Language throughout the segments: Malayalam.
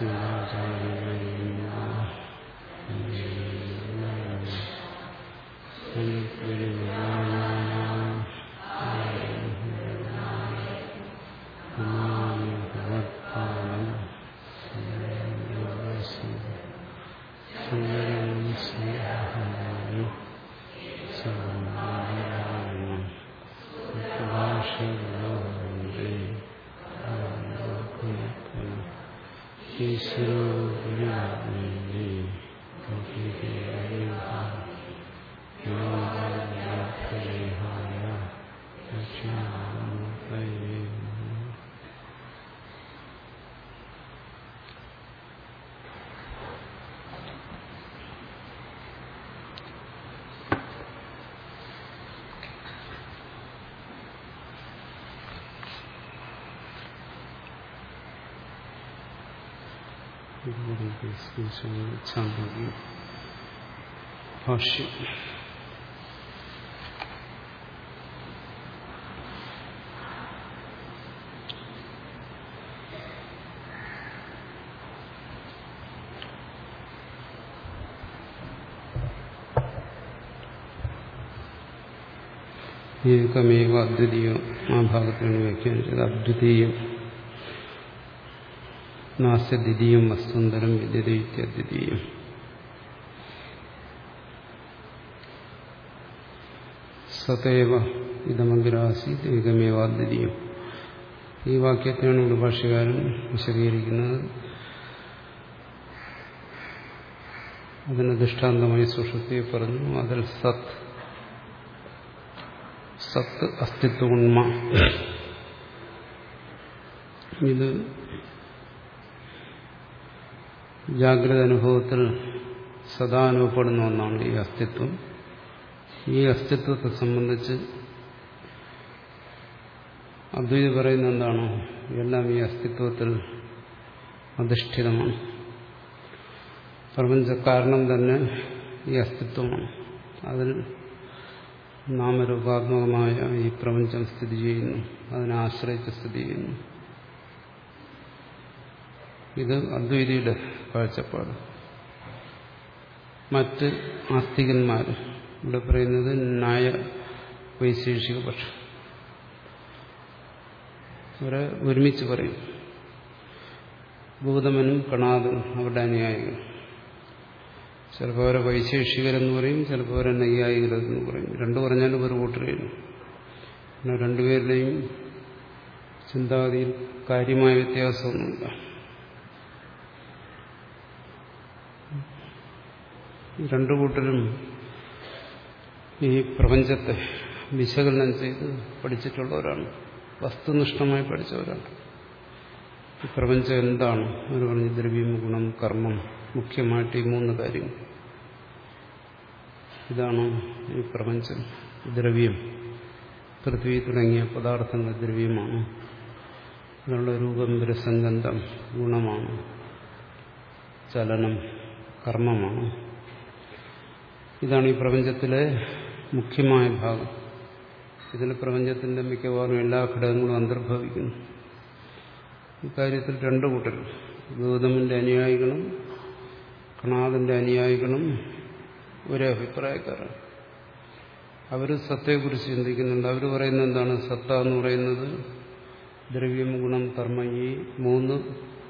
စီနာသာရေ ചാന്തോക്യം ഭാഷ്യം. ഏകമേവ അദ്വിതീയം ആ ഭാഗത്തിലാണ് വ്യാഖ്യാനിച്ചത്. അദ്വിതീയം. നാസ്യ ദ്വിതീയം വസ്തുന്തരം വിദ്യതീത്യം സതേവ ഇതമഗ്രാസീത് ഏകമേവാദ്വിതീയം ഈ വാക്യത്തെയാണ് ഇവിടെ ഭാഷകാരൻ വിശദീകരിക്കുന്നത്. അതിന് ദൃഷ്ടാന്തമായി സുഷുപ്തിയെ പറഞ്ഞു. അതിൽ സത് സത് അസ്തിത്വ ഇത് ജാഗ്രത അനുഭവത്തിൽ സദാ അനുഭവപ്പെടുന്ന ഒന്നാണ് ഈ അസ്തിത്വം. ഈ അസ്തിത്വത്തെ സംബന്ധിച്ച് അദ്വൈതി പറയുന്ന എന്താണ്? എല്ലാം ഈ അസ്തിത്വത്തിൽ അധിഷ്ഠിതമാണ്. പ്രപഞ്ച കാരണം തന്നെ ഈ അസ്തിത്വമാണ്. അതിൽ നാമരൂപാത്മകമായ ഈ പ്രപഞ്ചം സ്ഥിതി ചെയ്യുന്നു. അതിനെ ആശ്രയിച്ച് സ്ഥിതി ചെയ്യുന്നു. ഇത് അദ്വൈതിയുടെ കാഴ്ചപ്പാട്. മറ്റ് ആസ്തികന്മാർ ഇവിടെ പറയുന്നത് ന്യായ വൈശേഷിക പക്ഷം. അവരെ ഒരുമിച്ച് പറയും. ഭൂതമനും കണാദും അവരുടെ അനുയായികൾ. ചിലപ്പോൾ അവരെ വൈശേഷികരെന്ന് പറയും ചിലപ്പോൾ അവരെ നൈയായികരെന്ന് പറയും. രണ്ടു പറഞ്ഞാലും ഒരു കൂട്ടരെയും പിന്നെ രണ്ടുപേരുടെയും ചിന്താഗതിയിൽ കാര്യമായ വ്യത്യാസമൊന്നുമില്ല. രണ്ടു കൂട്ടരും ഈ പ്രപഞ്ചത്തെ വിശകലനം ചെയ്ത് പഠിച്ചിട്ടുള്ളവരാണ്. വസ്തുനിഷ്ഠമായി പഠിച്ചവരാണ്. ഈ പ്രപഞ്ചം എന്താണ്? എന്ന് പറഞ്ഞ് ദ്രവ്യം ഗുണം കർമ്മം മുഖ്യമായിട്ട് ഈ മൂന്ന് കാര്യങ്ങൾ. ഇതാണ് ഈ പ്രപഞ്ചം ദ്രവ്യം. പൃഥ്വി തുടങ്ങിയ പദാർത്ഥങ്ങൾ ദ്രവ്യമാണ്. അതിനുള്ള രൂപം രസംഗന്ധം ഗുണമാണ്. ചലനം കർമ്മമാണ്. ഇതാണ് ഈ പ്രപഞ്ചത്തിലെ മുഖ്യമായ ഭാഗം. ഇതിൽ പ്രപഞ്ചത്തിന്റെ മിക്കവാറും എല്ലാ ഘടകങ്ങളും അന്തർഭവിക്കുന്നു. ഇക്കാര്യത്തിൽ രണ്ടു കൂട്ടർ ഗൗതമിന്റെ അനുയായികളും കണാദന്റെ അനുയായികളും ഒരേ അഭിപ്രായക്കാരാണ്. അവർ സത്തയെക്കുറിച്ച് ചിന്തിക്കുന്നുണ്ട്. അവർ പറയുന്നത് എന്താണ്? സത്ത എന്ന് പറയുന്നത് ദ്രവ്യം ഗുണം കർമ്മ ഈ മൂന്ന്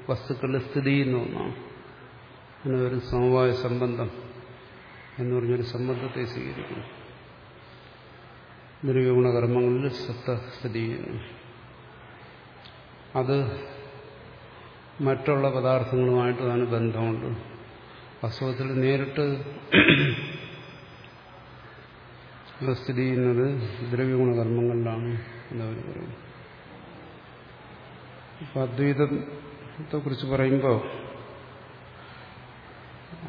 വസ്തുക്കളുടെ സ്ഥിതി എന്ന ഒന്നാണ്. അങ്ങനെ ഒരു സമവായ സംബന്ധം. എന്ന് പറഞ്ഞൊരു സമ്മർദ്ദത്തെ സ്വീകരിക്കുന്നു. ദ്രവ്യഗുണകർമ്മങ്ങളിൽ സത്ത സ്ഥിതി ചെയ്യുന്നു അത് മറ്റുള്ള പദാർത്ഥങ്ങളുമായിട്ട് അതിന് ബന്ധമുണ്ട്. വാസ്തവത്തിൽ നേരിട്ട് സ്ഥിതി ചെയ്യുന്നത് ദ്രവ്യഗുണകർമ്മങ്ങളിലാണ് എന്നവർ പറയുന്നത് അപ്പം അദ്വൈതത്തെക്കുറിച്ച് പറയുമ്പോൾ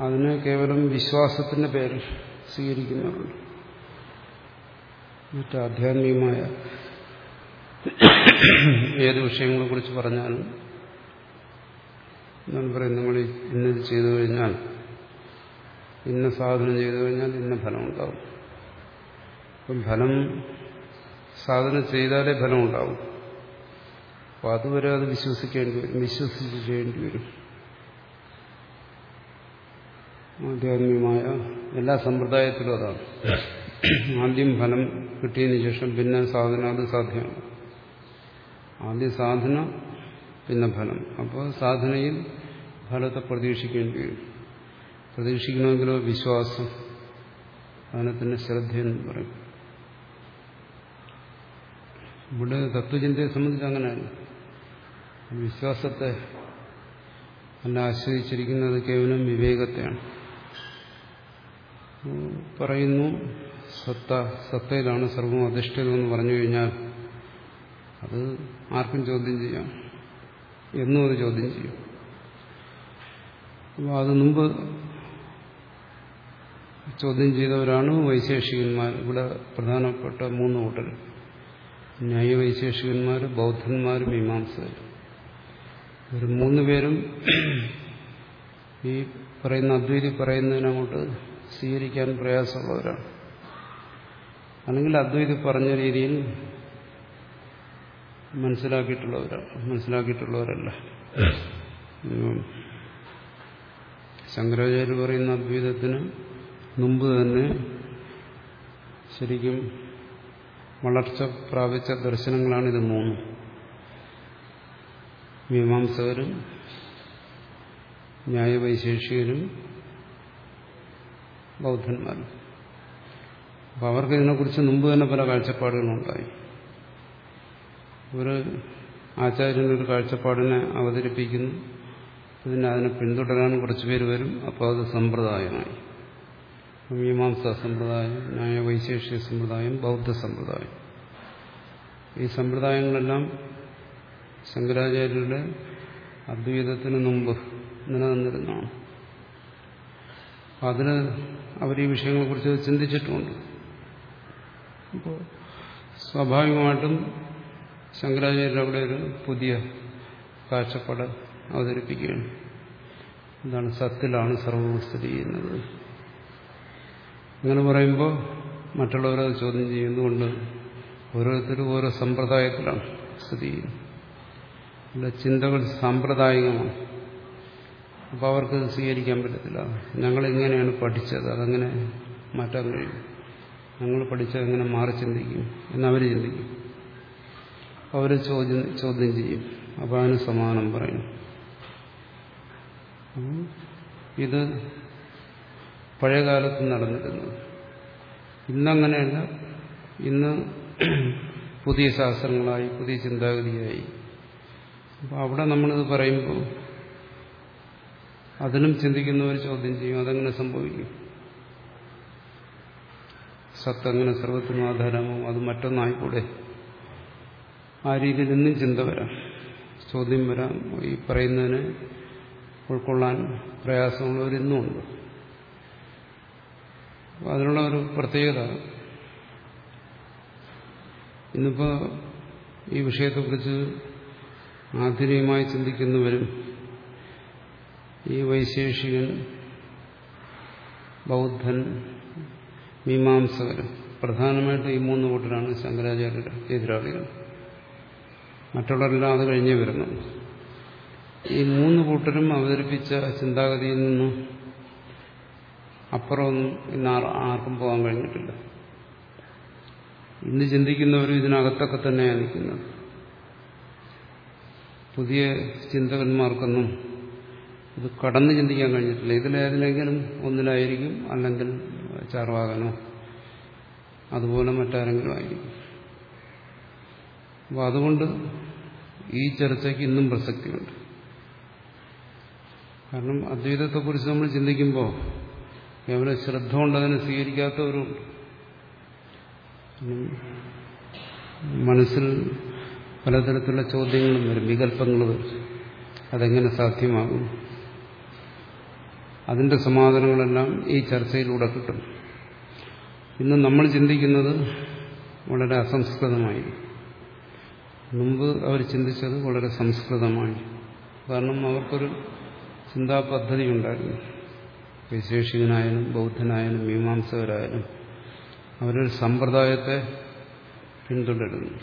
അതിന് കേവലം വിശ്വാസത്തിന്റെ പേര് സ്വീകരിക്കുന്നവരുണ്ട്. മറ്റ് ആധ്യാത്മികമായ ഏത് വിഷയങ്ങളെ കുറിച്ച് പറഞ്ഞാലും ഞാൻ പറയും നിങ്ങൾ ഇന്നത് ചെയ്തു കഴിഞ്ഞാൽ ഇന്ന സാധനം ചെയ്തു കഴിഞ്ഞാൽ ഇന്ന ഫലം ഉണ്ടാവും അപ്പം ഫലം സാധനം ചെയ്താലേ ഫലം ഉണ്ടാവും അപ്പോൾ അതുവരെ അത് വിശ്വസിക്കേണ്ടി വരും വിശ്വസിച്ച് ചെയ്യേണ്ടി വരും. ആധ്യാത്മികമായ എല്ലാ സമ്പ്രദായത്തിലും അതാണ്. ആദ്യം ഫലം കിട്ടിയതിന് ശേഷം പിന്നെ സാധന അത് സാധ്യമാണ്. ആദ്യ സാധന പിന്നെ ഫലം. അപ്പോൾ സാധനയിൽ ഫലത്തെ പ്രതീക്ഷിക്കേണ്ടി വരും പ്രതീക്ഷിക്കണമെങ്കിലോ വിശ്വാസം അതിനെ തന്നെ ശ്രദ്ധയെന്ന് പറയും. ഇവിടെ തത്വചിന്തയെ സംബന്ധിച്ച് അങ്ങനെയാണ് വിശ്വാസത്തെ അല്ല ആശ്രയിച്ചിരിക്കുന്നത് കേവലം വിവേകത്തെയാണ്. പറയുന്നു സത്ത സത്തയിലാണ് സർവം അധിഷ്ഠിതം എന്ന് പറഞ്ഞു കഴിഞ്ഞാൽ അത് ആർക്കും ചോദ്യം ചെയ്യാം. എന്നും അത് ചോദ്യം ചെയ്യും. അപ്പോൾ അത് മുമ്പ് ചോദ്യം ചെയ്തവരാണ് വൈശേഷികന്മാർ. ഇവിടെ പ്രധാനപ്പെട്ട മൂന്ന് കൂട്ടർ. ന്യായവൈശേഷികന്മാർ ബൗദ്ധന്മാർ മീമാംസകർ ഒരു മൂന്ന് പേരും ഈ പറയുന്ന അദ്വൈതി പറയുന്നതിനങ്ങോട്ട് സ്വീകരിക്കാൻ പ്രയാസമുള്ളവരാണ്. അല്ലെങ്കിൽ അദ്വൈതി പറഞ്ഞ രീതിയിൽ മനസ്സിലാക്കിയിട്ടുള്ളവരാണ്. മനസ്സിലാക്കിയിട്ടുള്ളവരല്ല. ശങ്കരാചാര്യ പറയുന്ന അദ്വൈതത്തിന് മുമ്പ് തന്നെ ശരിക്കും വളർച്ച പ്രാപിച്ച ദർശനങ്ങളാണിത് മൂന്നും. മീമാംസകരും ന്യായവൈശേഷികരും ബൗദ്ധന്മാരും അപ്പം അവർക്ക് ഇതിനെക്കുറിച്ച് മുമ്പ് തന്നെ പല കാഴ്ചപ്പാടുകളുണ്ടായി. ഒരു ആചാര്യനൊരു കാഴ്ചപ്പാടിനെ അവതരിപ്പിക്കുന്നു. പിന്നെ അതിനെ പിന്തുടരാൻ കുറച്ച് പേര് വരും. അപ്പോൾ അത് സമ്പ്രദായമായി. മീമാംസാ സമ്പ്രദായം ന്യായവൈശേഷിക സമ്പ്രദായം ബൗദ്ധ സമ്പ്രദായം. ഈ സമ്പ്രദായങ്ങളെല്ലാം ശങ്കരാചാര്യരുടെ അദ്വൈതത്തിന് മുമ്പ് നിലനിന്നിരുന്നതാണ്. അതിന് അവർ ഈ വിഷയങ്ങളെക്കുറിച്ച് ചിന്തിച്ചിട്ടുമുണ്ട്. അപ്പോൾ സ്വാഭാവികമായിട്ടും ശങ്കരാചാര്യർ അവിടെ ഒരു പുതിയ കാഴ്ചപ്പാട് അവതരിപ്പിക്കുകയാണ്. എന്താണ് സത്തിലാണ് സർവവും സ്ഥിതി ചെയ്യുന്നത്? അങ്ങനെ പറയുമ്പോൾ മറ്റുള്ളവരത് ചോദ്യം ചെയ്യുന്നതുകൊണ്ട് ഓരോരുത്തരും ഓരോ സമ്പ്രദായത്തിലാണ് സ്ഥിതി ചെയ്യുന്നത്. ചിന്തകൾ സാമ്പ്രദായികമാണ്. അപ്പോൾ അവർക്ക് സ്വീകരിക്കാൻ പറ്റത്തില്ല. ഞങ്ങളിങ്ങനെയാണ് പഠിച്ചത്. അതങ്ങനെ മാറ്റാൻ കഴിയും. ഞങ്ങൾ പഠിച്ചത് അങ്ങനെ മാറി ചിന്തിക്കും. എന്നവർ ചിന്തിക്കും. അവർ ചോദ്യം ചോദ്യം ചെയ്യും. അപ്പോൾ അതിന് സമാനം പറയും. ഇത് പഴയകാലത്ത് നടന്നിരുന്നത് ഇന്നങ്ങനെയല്ല. ഇന്ന് പുതിയ ശാസ്ത്രങ്ങളായി പുതിയ ചിന്താഗതിയായി. അപ്പോൾ അവിടെ നമ്മളിത് പറയുമ്പോൾ അതിനും ചിന്തിക്കുന്നവർ ചോദ്യം ചെയ്യും അതെങ്ങനെ സംഭവിക്കും. സത്ത് അങ്ങനെ സർവത്തിനും ആധാരമാവും അത് മറ്റൊന്നായിക്കൂടെ? ആ രീതിയിൽ നിന്നും ചിന്ത വരാം. ചോദ്യം വരാം. ഈ പറയുന്നതിന് ഉൾക്കൊള്ളാൻ പ്രയാസമുള്ളവരിന്നുമുണ്ട് അതിനുള്ള ഒരു പ്രത്യേകത ഇന്നിപ്പോൾ ഈ വിഷയത്തെക്കുറിച്ച് ആധുനികമായി ചിന്തിക്കുന്നവരും ഈ വൈശേഷികൻ ബൗദ്ധൻ മീമാംസകരും പ്രധാനമായിട്ടും ഈ മൂന്ന് കൂട്ടരാണ് ശങ്കരാചാര്യരുടെ എതിരാളികൾ. മറ്റുള്ളവരെല്ലാം അത് കഴിഞ്ഞേ വരുന്നു. ഈ മൂന്ന് കൂട്ടരും അവതരിപ്പിച്ച ചിന്താഗതിയിൽ നിന്നും അപ്പുറമൊന്നും ഇന്ന് ആർക്കും പോകാൻ കഴിഞ്ഞിട്ടില്ല. ഇന്ന് ചിന്തിക്കുന്നവരും ഇതിനകത്തൊക്കെ തന്നെയാണ് നിൽക്കുന്നത്. പുതിയ ചിന്തകന്മാർക്കൊന്നും ഇത് കടന്ന് ചിന്തിക്കാൻ കഴിഞ്ഞിട്ടില്ല. ഇതിലേതിലെങ്കിലും ഒന്നിലായിരിക്കും അല്ലെങ്കിൽ ചാർവാകനോ അതുപോലെ മറ്റാരെങ്കിലും ആയിരിക്കും. അപ്പോൾ അതുകൊണ്ട് ഈ ചർച്ചയ്ക്ക് ഇന്നും പ്രസക്തിയുണ്ട്. കാരണം അദ്വൈതത്തെക്കുറിച്ച് നമ്മൾ ചിന്തിക്കുമ്പോൾ കേവലം ശ്രദ്ധ കൊണ്ട് അതിനെ സ്വീകരിക്കാത്തവരുണ്ട് മനസ്സിൽ പലതരത്തിലുള്ള ചോദ്യങ്ങളും വരും വികല്പങ്ങൾ വരും. അതെങ്ങനെ സാധ്യമാകും? അതിന്റെ സമാധാനങ്ങളെല്ലാം ഈ ചർച്ചയിലൂടെ കിട്ടും. ഇന്ന് നമ്മൾ ചിന്തിക്കുന്നത് വളരെ അസംസ്കൃതമായി. മുമ്പ് അവർ ചിന്തിച്ചത് വളരെ സംസ്കൃതമായി. കാരണം അവർക്കൊരു ചിന്താ പദ്ധതി ഉണ്ടായിരുന്നു. വൈശേഷികനായാലും ബൗദ്ധനായാലും മീമാംസകരായാലും അവരൊരു സമ്പ്രദായത്തെ പിന്തുടരുന്നു.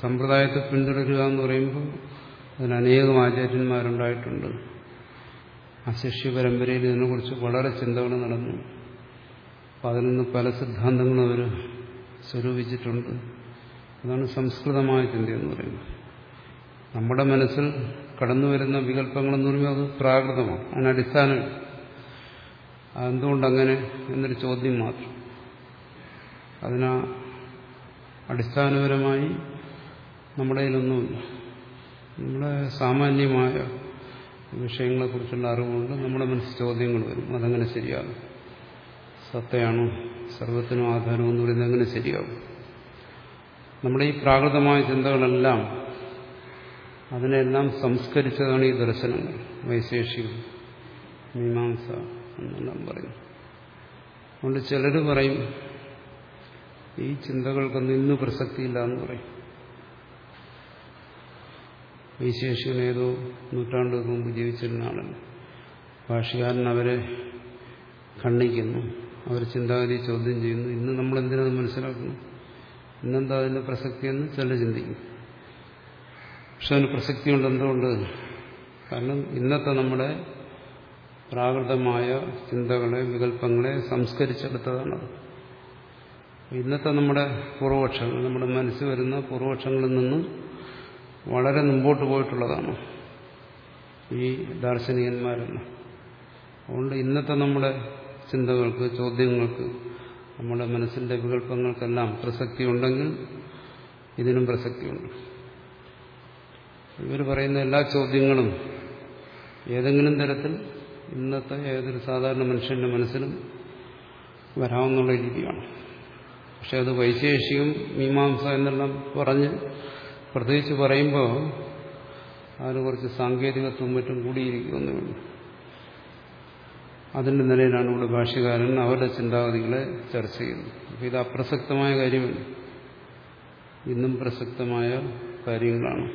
സമ്പ്രദായത്തെ പിന്തുടരുക എന്ന് പറയുമ്പോൾ അതിന് അനേകം ആചാര്യന്മാരുണ്ടായിട്ടുണ്ട്. ആ ശിഷ്യ പരമ്പരയിൽ ഇതിനെക്കുറിച്ച് വളരെ ചിന്തകൾ നടന്നു. അപ്പം അതിൽ നിന്ന് പല സിദ്ധാന്തങ്ങളും അവർ സ്വരൂപിച്ചിട്ടുണ്ട്. അതാണ് സംസ്കൃതമായ ചിന്ത എന്ന് പറയുന്നത്. നമ്മുടെ മനസ്സിൽ കടന്നു വരുന്ന വികല്പങ്ങളെന്ന് പറയുമ്പോൾ അത് പ്രാകൃതമാണ് അതിനടിസ്ഥാനം അതെന്തുകൊണ്ടങ്ങനെ എന്നൊരു ചോദ്യം മാത്രം. അതിനാ അടിസ്ഥാനപരമായി നമ്മുടെ കയ്യിലൊന്നുമില്ല. നമ്മുടെ സാമാന്യമായ വിഷയങ്ങളെക്കുറിച്ചുള്ള അറിവുകൊണ്ട് നമ്മുടെ മനസ്സിൽ ചോദ്യങ്ങൾ വരും. അതങ്ങനെ ശരിയാകും. സത്തയാണോ? സർവത്തിനും ആധാരം എന്ന് പറയുന്നത് എങ്ങനെ ശരിയാകും. നമ്മുടെ ഈ പ്രാകൃതമായ ചിന്തകളെല്ലാം അതിനെല്ലാം സംസ്കരിച്ചതാണ് ഈ ദർശനങ്ങൾ. വൈശേഷികം മീമാംസ എന്നെല്ലാം പറയും. അതുകൊണ്ട് ചിലർ പറയും ഈ ചിന്തകൾക്കൊന്നും ഇന്ന് പ്രസക്തിയില്ല എന്ന് പറയും. വൈശേഷികൻ ഏതോ നൂറ്റാണ്ടുകൾക്ക് മുമ്പ് ജീവിച്ചിരുന്ന ആളല്ല. ഭാഷകാരൻ അവരെ ഖണ്ഡിക്കുന്നു. അവർ ചിന്താഗതി ചോദ്യം ചെയ്യുന്നു. ഇന്ന് നമ്മൾ എന്തിനത് മനസ്സിലാക്കുന്നു? ഇന്നെന്താ അതിന്റെ പ്രസക്തിയെന്ന് ചില ചിന്തിക്കും. പക്ഷെ അതിന് പ്രസക്തിയുണ്ട് എന്തുകൊണ്ട്? കാരണം ഇന്നത്തെ നമ്മുടെ പ്രാകൃതമായ ചിന്തകളെ വികല്പങ്ങളെ സംസ്കരിച്ചെടുത്തതാണ് ഇന്നത്തെ നമ്മുടെ പൂർവപക്ഷങ്ങൾ നമ്മുടെ മനസ്സിൽ വരുന്ന പൂർവപക്ഷങ്ങളിൽ നിന്ന് വളരെ മുമ്പോട്ട് പോയിട്ടുള്ളതാണ് ഈ ദാർശനികന്മാരെല്ലാം. അതുകൊണ്ട് ഇന്നത്തെ നമ്മുടെ ചിന്തകൾക്ക് ചോദ്യങ്ങൾക്ക് നമ്മുടെ മനസ്സിന്റെ വികല്പങ്ങൾക്കെല്ലാം പ്രസക്തി ഉണ്ടെങ്കിൽ ഇതിനും പ്രസക്തിയുണ്ട്. ഇവർ പറയുന്ന എല്ലാ ചോദ്യങ്ങളും ഏതെങ്കിലും തരത്തിൽ ഇന്നത്തെ ഏതൊരു സാധാരണ മനുഷ്യന്റെ മനസ്സിലും വരാമെന്നുള്ള രീതിയാണ്. പക്ഷെ അത് വൈശേഷികം മീമാംസ എന്നെല്ലാം പറഞ്ഞ് പ്രത്യേകിച്ച് പറയുമ്പോൾ അതിന് കുറച്ച് സാങ്കേതികത്വം മറ്റും കൂടിയിരിക്കുമെന്നേ ഉള്ളൂ. അതിന്റെ നിലയിലാണ് ഇവിടെ ഭാഷ്യകാരൻ അവരുടെ ചിന്താഗതികളെ ചർച്ച ചെയ്യുന്നത്. അപ്പം ഇത് അപ്രസക്തമായ കാര്യമല്ല. ഇന്നും പ്രസക്തമായ കാര്യങ്ങളാണ്.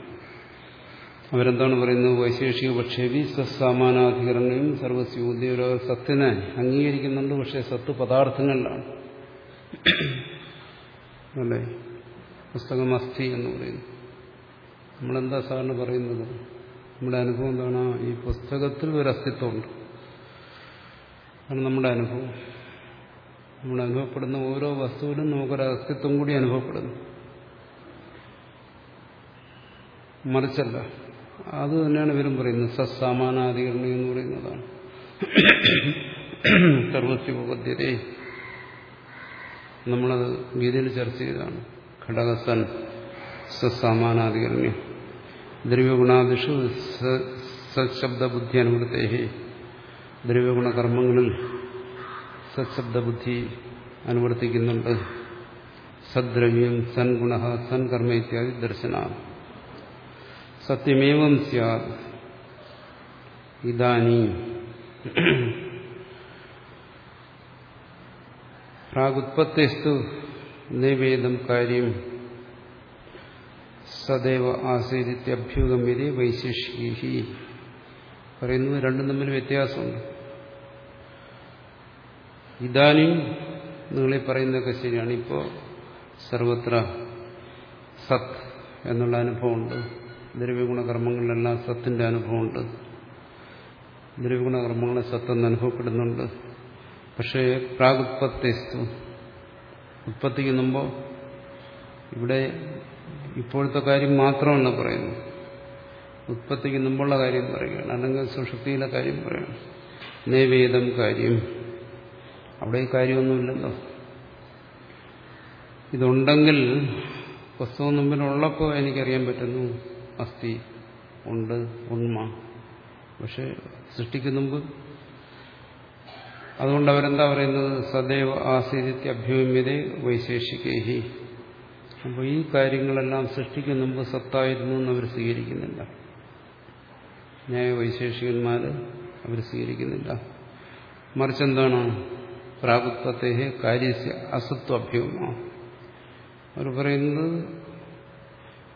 അവരെന്താണ് പറയുന്നത്? വൈശേഷിക പക്ഷേ പക്ഷേവി സസാമാനാധികരണയും സർവസ്യൂദ്യ സത്തിനെ അംഗീകരിക്കുന്നുണ്ട് പക്ഷേ സത്ത് പദാർത്ഥങ്ങളിലാണ്. അല്ലേ? പുസ്തകം അസ്ഥി എന്ന് പറയുന്നു. നമ്മളെന്താ സാറിന് പറയുന്നത്? നമ്മുടെ അനുഭവം എന്താണ്? ഈ പുസ്തകത്തിൽ ഒരു അസ്തിത്വമുണ്ട്. അതാണ് നമ്മുടെ അനുഭവം. നമ്മൾ അനുഭവപ്പെടുന്ന ഓരോ വസ്തുവിലും നമുക്കൊരു അസ്തിത്വം കൂടി അനുഭവപ്പെടുന്നു. മറിച്ചല്ല അത് തന്നെയാണ് ഇവരും പറയുന്നത്. സസാമാനാധികരണം എന്ന് പറയുന്നതാണ്. സർവസ്വപദ്ധ്യതേ. നമ്മളത് ഗീതയിൽ ചർച്ച ചെയ്തതാണ്. ഘടകസൻ സസാമാനാധികരണ്യം ദ്രവ്യഗുണാദിഷു സശബ്ദബുദ്ധി അനുവൃത്തേഹി ദ്രവ്യഗുണകർമ്മങ്ങളിൽ സശബ്ദബുദ്ധി അനുവർത്തിക്കുന്നുണ്ട്. സദ്രവ്യം സൻഗുണ സൻകർമ്മ ഇത്യാദി ദർശന. സത്യമേവം സ്യാത് ഇതാനീ പ്രാഗുത്പത്തിസ്തു നിവേദം കാര്യം സദൈവ ആസീതിത്യഭ്യുഗമ്യതേ വൈശിഷ്യഹി പറയുന്നത് രണ്ടും തമ്മിൽ വ്യത്യാസമുണ്ട്. ഇതാനും നിങ്ങളീ പറയുന്നതൊക്കെ ശരിയാണ്. ഇപ്പോൾ സർവത്ര സത് എന്നുള്ള അനുഭവമുണ്ട്. ദ്രവ്യഗുണകർമ്മങ്ങളിലെല്ലാം സത്തിന്റെ അനുഭവമുണ്ട്. ദ്രവ്യഗുണകർമ്മങ്ങളെ സത്തെന്ന് അനുഭവപ്പെടുന്നുണ്ട്. പക്ഷേ പ്രാഗുത്പത്തിസ്തു ഉത്പത്തിക്ക് മുമ്പോ ഇവിടെ ഇപ്പോഴത്തെ കാര്യം മാത്രമല്ല പറയുന്നു ഉത്പത്തിക്ക് മുമ്പുള്ള കാര്യം പറയുകയാണ്. അല്ലെങ്കിൽ സുഷുപ്തിയിലെ കാര്യം പറയുകയാണ്. നൈവേദം കാര്യം. അവിടെ ഈ കാര്യമൊന്നുമില്ലല്ലോ. ഇതുണ്ടെങ്കിൽ പുസ്തകം മുമ്പിലുള്ളപ്പോൾ എനിക്കറിയാൻ പറ്റുന്നു അസ്ഥി ഉണ്ട് ഉണ്മ. പക്ഷെ സൃഷ്ടിക്കുന്ന മുമ്പ് അതുകൊണ്ട് അവരെന്താ പറയുന്നത്? സദൈവ ആസീതിത്യ അഭ്യൂമ്യത വൈശേഷികേഹി. അപ്പോൾ ഈ കാര്യങ്ങളെല്ലാം സൃഷ്ടിക്കുന്ന മുമ്പ് സത്തായിരുന്നു എന്ന് അവർ സ്വീകരിക്കുന്നില്ല. ന്യായവൈശേഷികന്മാർ അവർ സ്വീകരിക്കുന്നില്ല. മറിച്ച് എന്താണ്? പ്രാഗുത്വത്തെ കാര്യസ്യ അസത്വഭ്യവുമാണ് അവർ പറയുന്നത്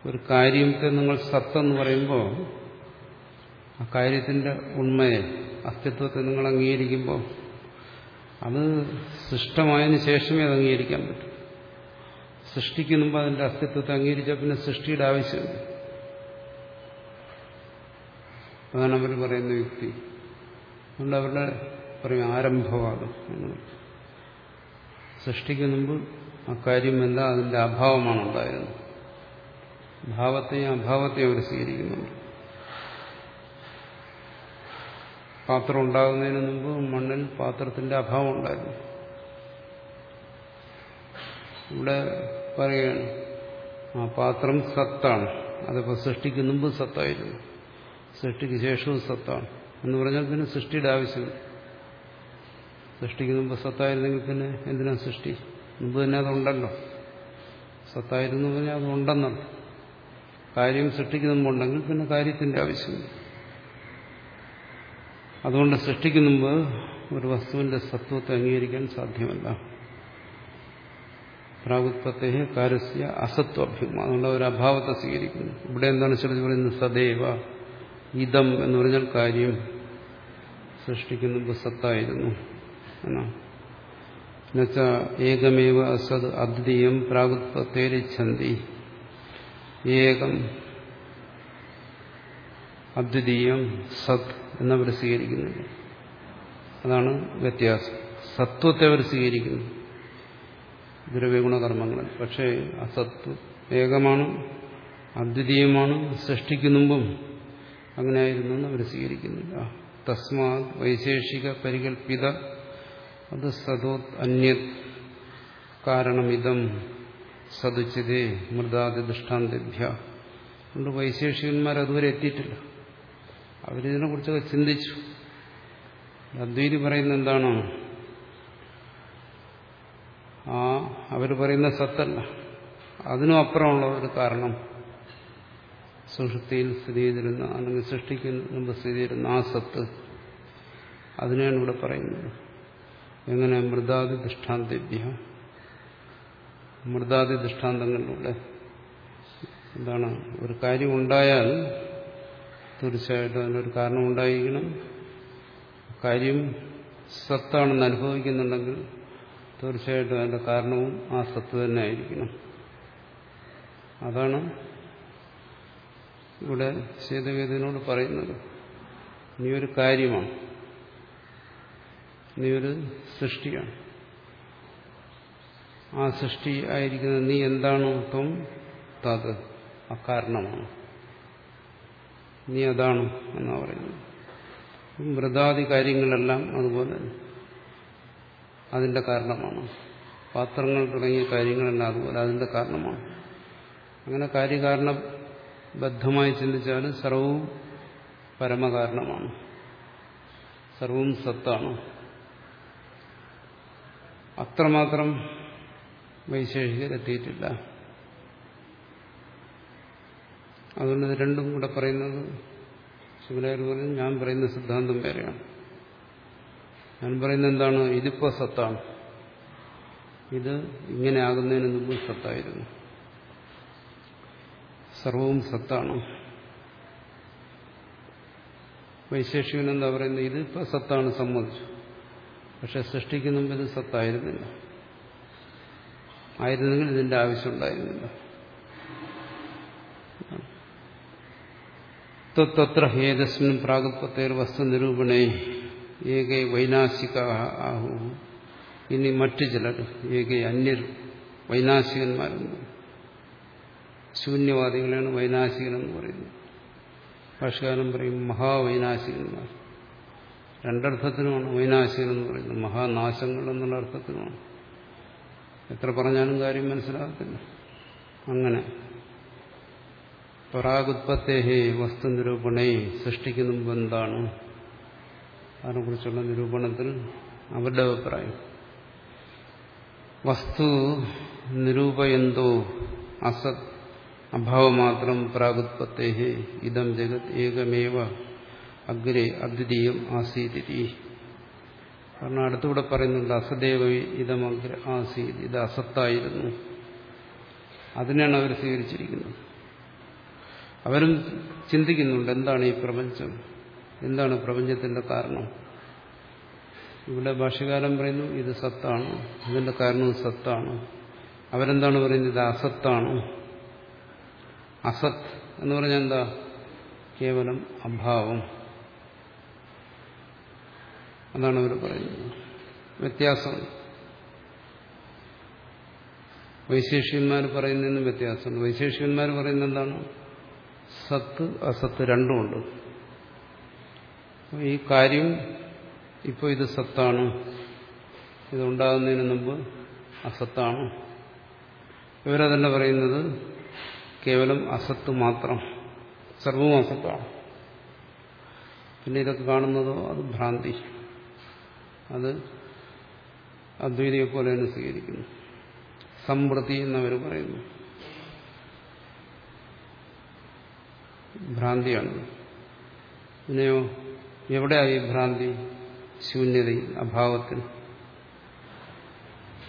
ഒരു കാര്യത്തെ നിങ്ങൾ സത്തെന്ന് പറയുമ്പോൾ ആ കാര്യത്തിന്റെ ഉണ്മയെ അസ്തിത്വത്തെ നിങ്ങൾ അംഗീകരിക്കുമ്പോൾ അത് സൃഷ്ടമായതിനു ശേഷമേ അത് അംഗീകരിക്കാൻ പറ്റൂ. സൃഷ്ടിക്ക് മുമ്പ് അതിന്റെ അസ്തിത്വത്തെ അംഗീകരിച്ചാൽ പിന്നെ സൃഷ്ടിയുടെ ആവശ്യമില്ല. അതാണ് അവർ പറയുന്ന വ്യക്തി അതുകൊണ്ട് അവരുടെ പറയും ആരംഭവാദം എന്ന് സൃഷ്ടിക്ക് മുമ്പ് ആ കാര്യമെല്ലാം അതിന്റെ അഭാവമാണ് ഉണ്ടായിരുന്നത് ഭാവത്തെയും അഭാവത്തെയും അവർ സ്വീകരിക്കുന്നുണ്ട്. പാത്രം ഉണ്ടാകുന്നതിന് മുമ്പ് മണ്ണിൽ പാത്രത്തിന്റെ അഭാവം ഉണ്ടായിരുന്നു. ഇവിടെ പറയുകയാണ്. ആ പാത്രം സത്താണ്. അതിപ്പോൾ സൃഷ്ടിക്ക് മുമ്പ് സത്തായിരുന്നു. സൃഷ്ടിക്ക് ശേഷവും സത്താണ്. എന്ന് പറഞ്ഞാൽ പിന്നെ സൃഷ്ടിയുടെ ആവശ്യമില്ല. സൃഷ്ടിക്ക് മുമ്പ് സത്തായിരുന്നെങ്കിൽ പിന്നെ എന്തിനാ സൃഷ്ടി? മുമ്പ് തന്നെ അതുണ്ടല്ലോ. സത്തായിരുന്നു പറഞ്ഞാൽ അതുണ്ടെന്നർത്ഥം കാര്യം സൃഷ്ടിക്ക് മുമ്പുണ്ടെങ്കിൽ പിന്നെ കാര്യത്തിന്റെ ആവശ്യമില്ല. അതുകൊണ്ട് സൃഷ്ടിക്ക് മുമ്പ് ഒരു വസ്തുവിന്റെ സത്വത്തെ അംഗീകരിക്കാൻ സാധ്യമല്ല. പ്രാഗുത്പത്തെ കാര്യസ്യ അസത്വഭ്യം അതുകൊണ്ട് ഒരു അഭാവത്തെ സ്വീകരിക്കുന്നു. ഇവിടെ എന്താണ് ശ്രദ്ധ പറയുന്നത്? സദൈവ ഇതം എന്ന് പറഞ്ഞാൽ കാര്യം സൃഷ്ടിക്കുന്നത് സത്തായിരുന്നു എന്നാ എന്നുവെച്ച ഏകമേവ അസത് അദ്വിതീയം പ്രാഗുത്പത്തേരിച്ഛന്തി ഏകം അദ്വിതീയം സത് എന്നവർ സ്വീകരിക്കുന്നുണ്ട്. അതാണ് വ്യത്യാസം. സത്വത്തെ അവർ സ്വീകരിക്കുന്നു. ദ്രവ്യഗുണകർമ്മങ്ങളിൽ പക്ഷേ അസത്ത് ഏകമാണ് അദ്വിതീയമാണ്. സൃഷ്ടിക്കുന്നുമ്പും അങ്ങനെ അങ്ങനെയായിരുന്നു എന്ന് അവർ സ്വീകരിക്കുന്നില്ല. തസ്മാ വൈശേഷിക പരികൽപ്പിത അത് സദോത് അന്യ കാരണമിതം സതുച്ചിതേ മൃദാതി ദൃഷ്ടാന്തഭ്യ. അതുകൊണ്ട് വൈശേഷികന്മാർ അതുവരെ എത്തിയിട്ടില്ല. അവരിതിനെക്കുറിച്ചൊക്കെ ചിന്തിച്ചു. അദ്വൈതി പറയുന്ന എന്താണ് ആ അവർ പറയുന്ന സത്തല്ല. അതിനും അപ്പുറമുള്ള ഒരു കാരണം സുഷുപ്തിയിൽ സ്ഥിതി ചെയ്തിരുന്ന അല്ലെങ്കിൽ സൃഷ്ടിക്കുന്ന മുമ്പ് സ്ഥിതി ചെയ്തിരുന്ന ആ സത്ത് അതിനെയാണ് ഇവിടെ പറയുന്നത്. എങ്ങനെ? മൃദാദി ദൃഷ്ടാന്തഭ്യ. മൃദാദി ദൃഷ്ടാന്തങ്ങളിലൂടെ എന്താണ്? ഒരു കാര്യം ഉണ്ടായാൽ തീർച്ചയായിട്ടും അതിനൊരു കാരണം ഉണ്ടായിരിക്കണം കാര്യം സത്താണെന്ന് അനുഭവിക്കുന്നുണ്ടെങ്കിൽ തീർച്ചയായിട്ടും അതിന്റെ കാരണവും ആ സത്ത് തന്നെ ആയിരിക്കണം. അതാണ് ഇവിടെ സേതുവേദിനോട് പറയുന്നത്. നീ ഒരു കാര്യമാണ്. നീ ഒരു സൃഷ്ടിയാണ്. ആ സൃഷ്ടി ആയിരിക്കുന്ന നീ എന്താണോ ത്വം തത് അക്കാരണമാണ് നീ അതാണ് എന്നാ പറയുന്നത്. മൃതാദി കാര്യങ്ങളെല്ലാം അതുപോലെ അതിന്റെ കാരണമാണ്. പാത്രങ്ങൾ തുടങ്ങിയ കാര്യങ്ങളെല്ലാം അതുപോലെ അതിന്റെ കാരണമാണ്. അങ്ങനെ കാര്യകാരണ ബദ്ധമായി ചിന്തിച്ചാൽ സർവവും പരമകാരണമാണ്. സർവവും സത്താണ്. അത്രമാത്രം വൈശേഷികരെത്തിയിട്ടില്ല. അതുകൊണ്ട് രണ്ടും കൂടെ പറയുന്നത് ശിവനായർ പറഞ്ഞു ഞാൻ പറയുന്ന സിദ്ധാന്തം വേറെയാണ്. ഞാൻ പറയുന്നത് എന്താണ്? ഇതിപ്പോ സത്താണ്. ഇത് ഇങ്ങനെ ആകുന്നതിന് മുമ്പ് സത്തായിരുന്നു. സർവവും സത്താണ്. വൈശേഷികൻ എന്താ പറയുന്നത്? ഇതിപ്പോ സത്താണ് സമ്മതിച്ചു. പക്ഷെ സൃഷ്ടിക്ക് മുമ്പ് ഇത് സത്തായിരുന്നില്ല. ആയിരുന്നെങ്കിൽ ഇതിന്റെ ആവശ്യമുണ്ടായിരുന്നില്ല തത്ര ഹേതസ്മിൻ പ്രാഗത്വത്തെ വസ്തു നിരൂപണേ ഏകെ വൈനാശിക ആഹു ഇനി മറ്റു ചിലർ ഏകെ അന്യർ വൈനാശികന്മാരെന്ന് ശൂന്യവാദികളാണ് വൈനാശികനെന്ന് പറയുന്നത് ഭാഷകാലം പറയും മഹാവൈനാശികന്മാർ രണ്ടർത്ഥത്തിനുമാണ് വൈനാശികൻ എന്ന് പറയുന്നത്. മഹാനാശങ്ങൾ എന്നുള്ള അർത്ഥത്തിനുമാണ്. എത്ര പറഞ്ഞാലും കാര്യം മനസ്സിലാകത്തില്ല. അങ്ങനെ. പരാഗുത്പത്തേഹേ വസ്തു നിരൂപണേ സൃഷ്ടിക്കുന്ന മുമ്പ് എന്താണ് അതിനെക്കുറിച്ചുള്ള നിരൂപണത്തിൽ അവരുടെ അഭിപ്രായം. വസ്തു നിരൂപയന്തോ അസത് അഭാവമാത്രം പ്രാഗുത്പത്തേ ഇതം ജഗത് ഏകമേവ അഗ്രേ അദ്വിതീയം ആസീതി കാരണം അടുത്തൂടെ പറയുന്നുണ്ട് അസദേവ ഇതം അഗ്ര ആസീത് ഇത് അസത്തായിരുന്നു. അതിനെയാണ് അവർ സ്വീകരിച്ചിരിക്കുന്നത്. അവരും ചിന്തിക്കുന്നുണ്ട് എന്താണ് ഈ പ്രപഞ്ചം? എന്താണ് പ്രപഞ്ചത്തിന്റെ കാരണം? ഇവിടെ ഭാഷ്യകാലം പറയുന്നു ഇത് സത്താണ്. ഇതിന്റെ കാരണം സത്താണ്. അവരെന്താണ് പറയുന്നത്? ഇത് അസത്താണ്. അസത്ത് എന്ന് പറഞ്ഞാൽ എന്താ? കേവലം അഭാവം. അതാണ് അവർ പറയുന്നത്. വ്യത്യാസം. വൈശേഷികന്മാർ പറയുന്നതിനും വ്യത്യാസമുണ്ട്. വൈശേഷികന്മാർ പറയുന്നത് എന്താണ്? സത്ത് അസത്ത് രണ്ടുമുണ്ട്. ഈ കാര്യം ഇപ്പോൾ ഇത് സത്താണ്. ഇതുണ്ടാകുന്നതിന് മുമ്പ് അസത്താണ്. ഇവരതല്ല പറയുന്നത് കേവലം അസത്ത് മാത്രം സർവവും അസത്താണ്. പിന്നെ ഇതൊക്കെ കാണുന്നതോ അത് ഭ്രാന്തി. അത് അദ്വൈതിയെ പോലെ തന്നെ സ്വീകരിക്കുന്നു. സമ്പ്രതി എന്നവർ പറയുന്നു. ഭ്രാന്തിയാണ്. പിന്നെയോ എവിടെയായി ഭ്രാന്തി? ശൂന്യതയിൽ അഭാവത്തിൽ.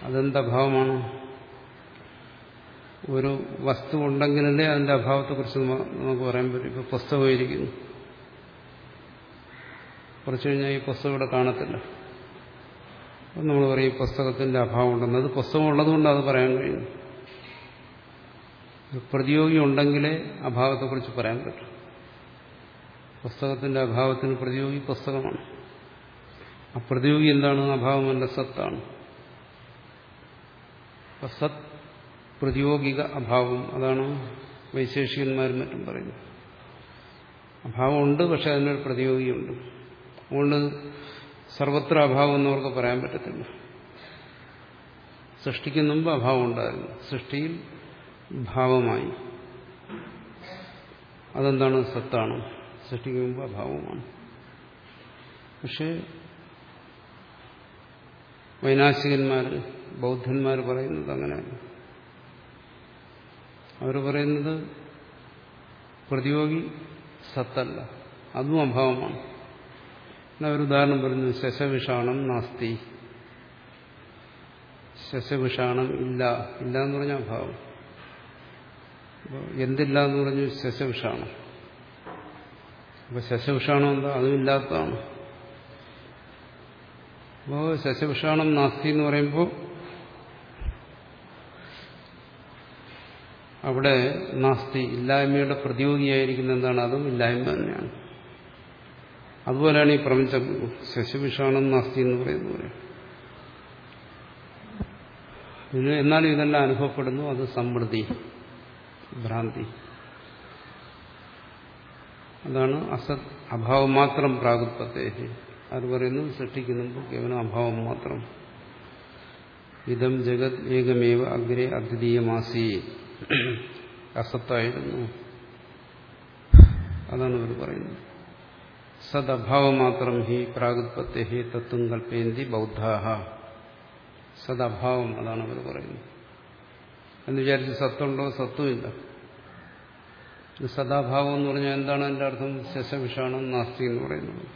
അതെന്തഭാവമാണ് ഒരു വസ്തു ഉണ്ടെങ്കിലല്ലേ അതിന്റെ അഭാവത്തെക്കുറിച്ച് നമുക്ക് പറയാൻ പറ്റും. ഇപ്പൊ പുസ്തകമായിരിക്കുന്നു കുറച്ചു കഴിഞ്ഞാൽ ഈ പുസ്തകം ഇവിടെ കാണത്തില്ല. അപ്പം നമ്മൾ പറയും പുസ്തകത്തിന്റെ അഭാവം ഉണ്ടെന്ന് അത് പുസ്തകം ഉള്ളതുകൊണ്ട് അത് പറയാൻ കഴിയും. പ്രതിയോഗി ഉണ്ടെങ്കിലേ അഭാവത്തെക്കുറിച്ച് പറയാൻ പറ്റും. പുസ്തകത്തിന്റെ അഭാവത്തിന് പ്രതിയോഗി പുസ്തകമാണ്. ആ പ്രതിയോഗി എന്താണ്? അഭാവമല്ല സത്താണ്. സത് പ്രതിയോഗിക അഭാവം അതാണ് വൈശേഷികന്മാരും മറ്റും പറയുന്നത്. അഭാവമുണ്ട് പക്ഷെ അതിനൊരു പ്രതിയോഗിയുണ്ട്. അതുകൊണ്ട് സർവത്ര അഭാവം എന്നവർക്ക് പറയാൻ പറ്റത്തില്ല. സൃഷ്ടിക്ക് മുമ്പ് അഭാവം ഉണ്ടായിരുന്നു. സൃഷ്ടിയിൽ ഭാവമായി. അതെന്താണ്? സത്താണ്. സൃഷ്ടിക്ക് മുമ്പ് അഭാവമാണ് പക്ഷേ വൈനാശികന്മാർ ബൗദ്ധന്മാർ പറയുന്നത് അങ്ങനെയല്ല അവർ പറയുന്നത് പ്രതിയോഗി സത്തല്ല. അതും അഭാവമാണ്. ഒരു ഉദാഹരണം പറഞ്ഞു ശശവിഷാണം നാസ്തി. ശശവിഷാണം ഇല്ല. ഇല്ല എന്ന് പറഞ്ഞ അഭാവം. എന്തില്ല എന്ന് പറഞ്ഞു? ശശവിഷാണം. അപ്പൊ ശശവിഷാണം എന്താ അതും ഇല്ലാത്തതാണ് അപ്പോ ശശവിഷാണം നാസ്തി എന്ന് പറയുമ്പോൾ അവിടെ നാസ്തി ഇല്ലായ്മയുടെ പ്രതിയോഗിയായിരിക്കുന്ന എന്താണ്? അതും ഇല്ലായ്മ തന്നെയാണ്. അതുപോലെയാണ് ഈ പ്രപഞ്ചം ശശവിഷാണം നാസ്തി എന്ന് പറയുന്നത് എന്നാലും ഇതെല്ലാം അനുഭവപ്പെടുന്നു. അത് സമൃദ്ധി ഭ്രാന്തി. അതാണ് അസത് അഭാവം മാത്രം പ്രാഗുത്പത്തേഹി. അത് പറയുന്നു സൃഷ്ടിക്കുന്നുമ്പോൾ കേവലം അഭാവം മാത്രം. ഇതം ജഗത് ഏകമേവ അഗ്രേ അദ്വിതീയമാസി. അസത്തായിരുന്നു. അതാണ് ഇവർ പറയുന്നത്. സദഭാവം മാത്രം ഹി പ്രാഗുത്പത്തെ ഹി തത്വം കൽപ്പയന്തി ബൗദ്ധാഹ. സദഭാവം അതാണ് അവർ പറയുന്നത്. എന്ന് വിചാരിച്ച് സത്തുണ്ടോ സത്വമില്ല. സദാഭാവം എന്ന് പറഞ്ഞാൽ എന്താണ് എന്റെ അർത്ഥം? ശശവിഷാണം നാസ്തി എന്ന് പറയുന്നത്.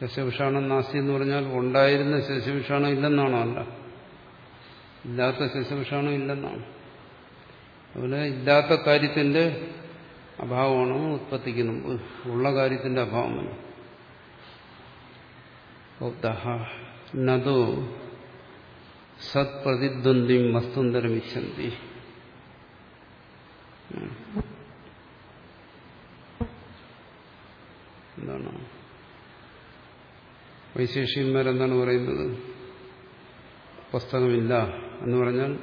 ശശവിഷാണം നാസ്തി എന്ന് പറഞ്ഞാൽ ഉണ്ടായിരുന്ന ശശവിഷാണം ഇല്ലെന്നാണോ അല്ല? ഇല്ലാത്ത ശശവിഷാണം ഇല്ലെന്നാണ്. അതുപോലെ ഇല്ലാത്ത കാര്യത്തിന്റെ അഭാവമാണ് ഉത്പത്തിക്ക് ഉള്ള കാര്യത്തിന്റെ അഭാവമാണ്. നതു സത് പ്രതിദ്വന്ദ്വിം വസ്തുന്തരം ഇച്ഛന്തി എന്താണ് വൈശേഷികന്മാരെന്താണ് പറയുന്നത്? പുസ്തകമില്ല എന്ന് പറഞ്ഞാൽ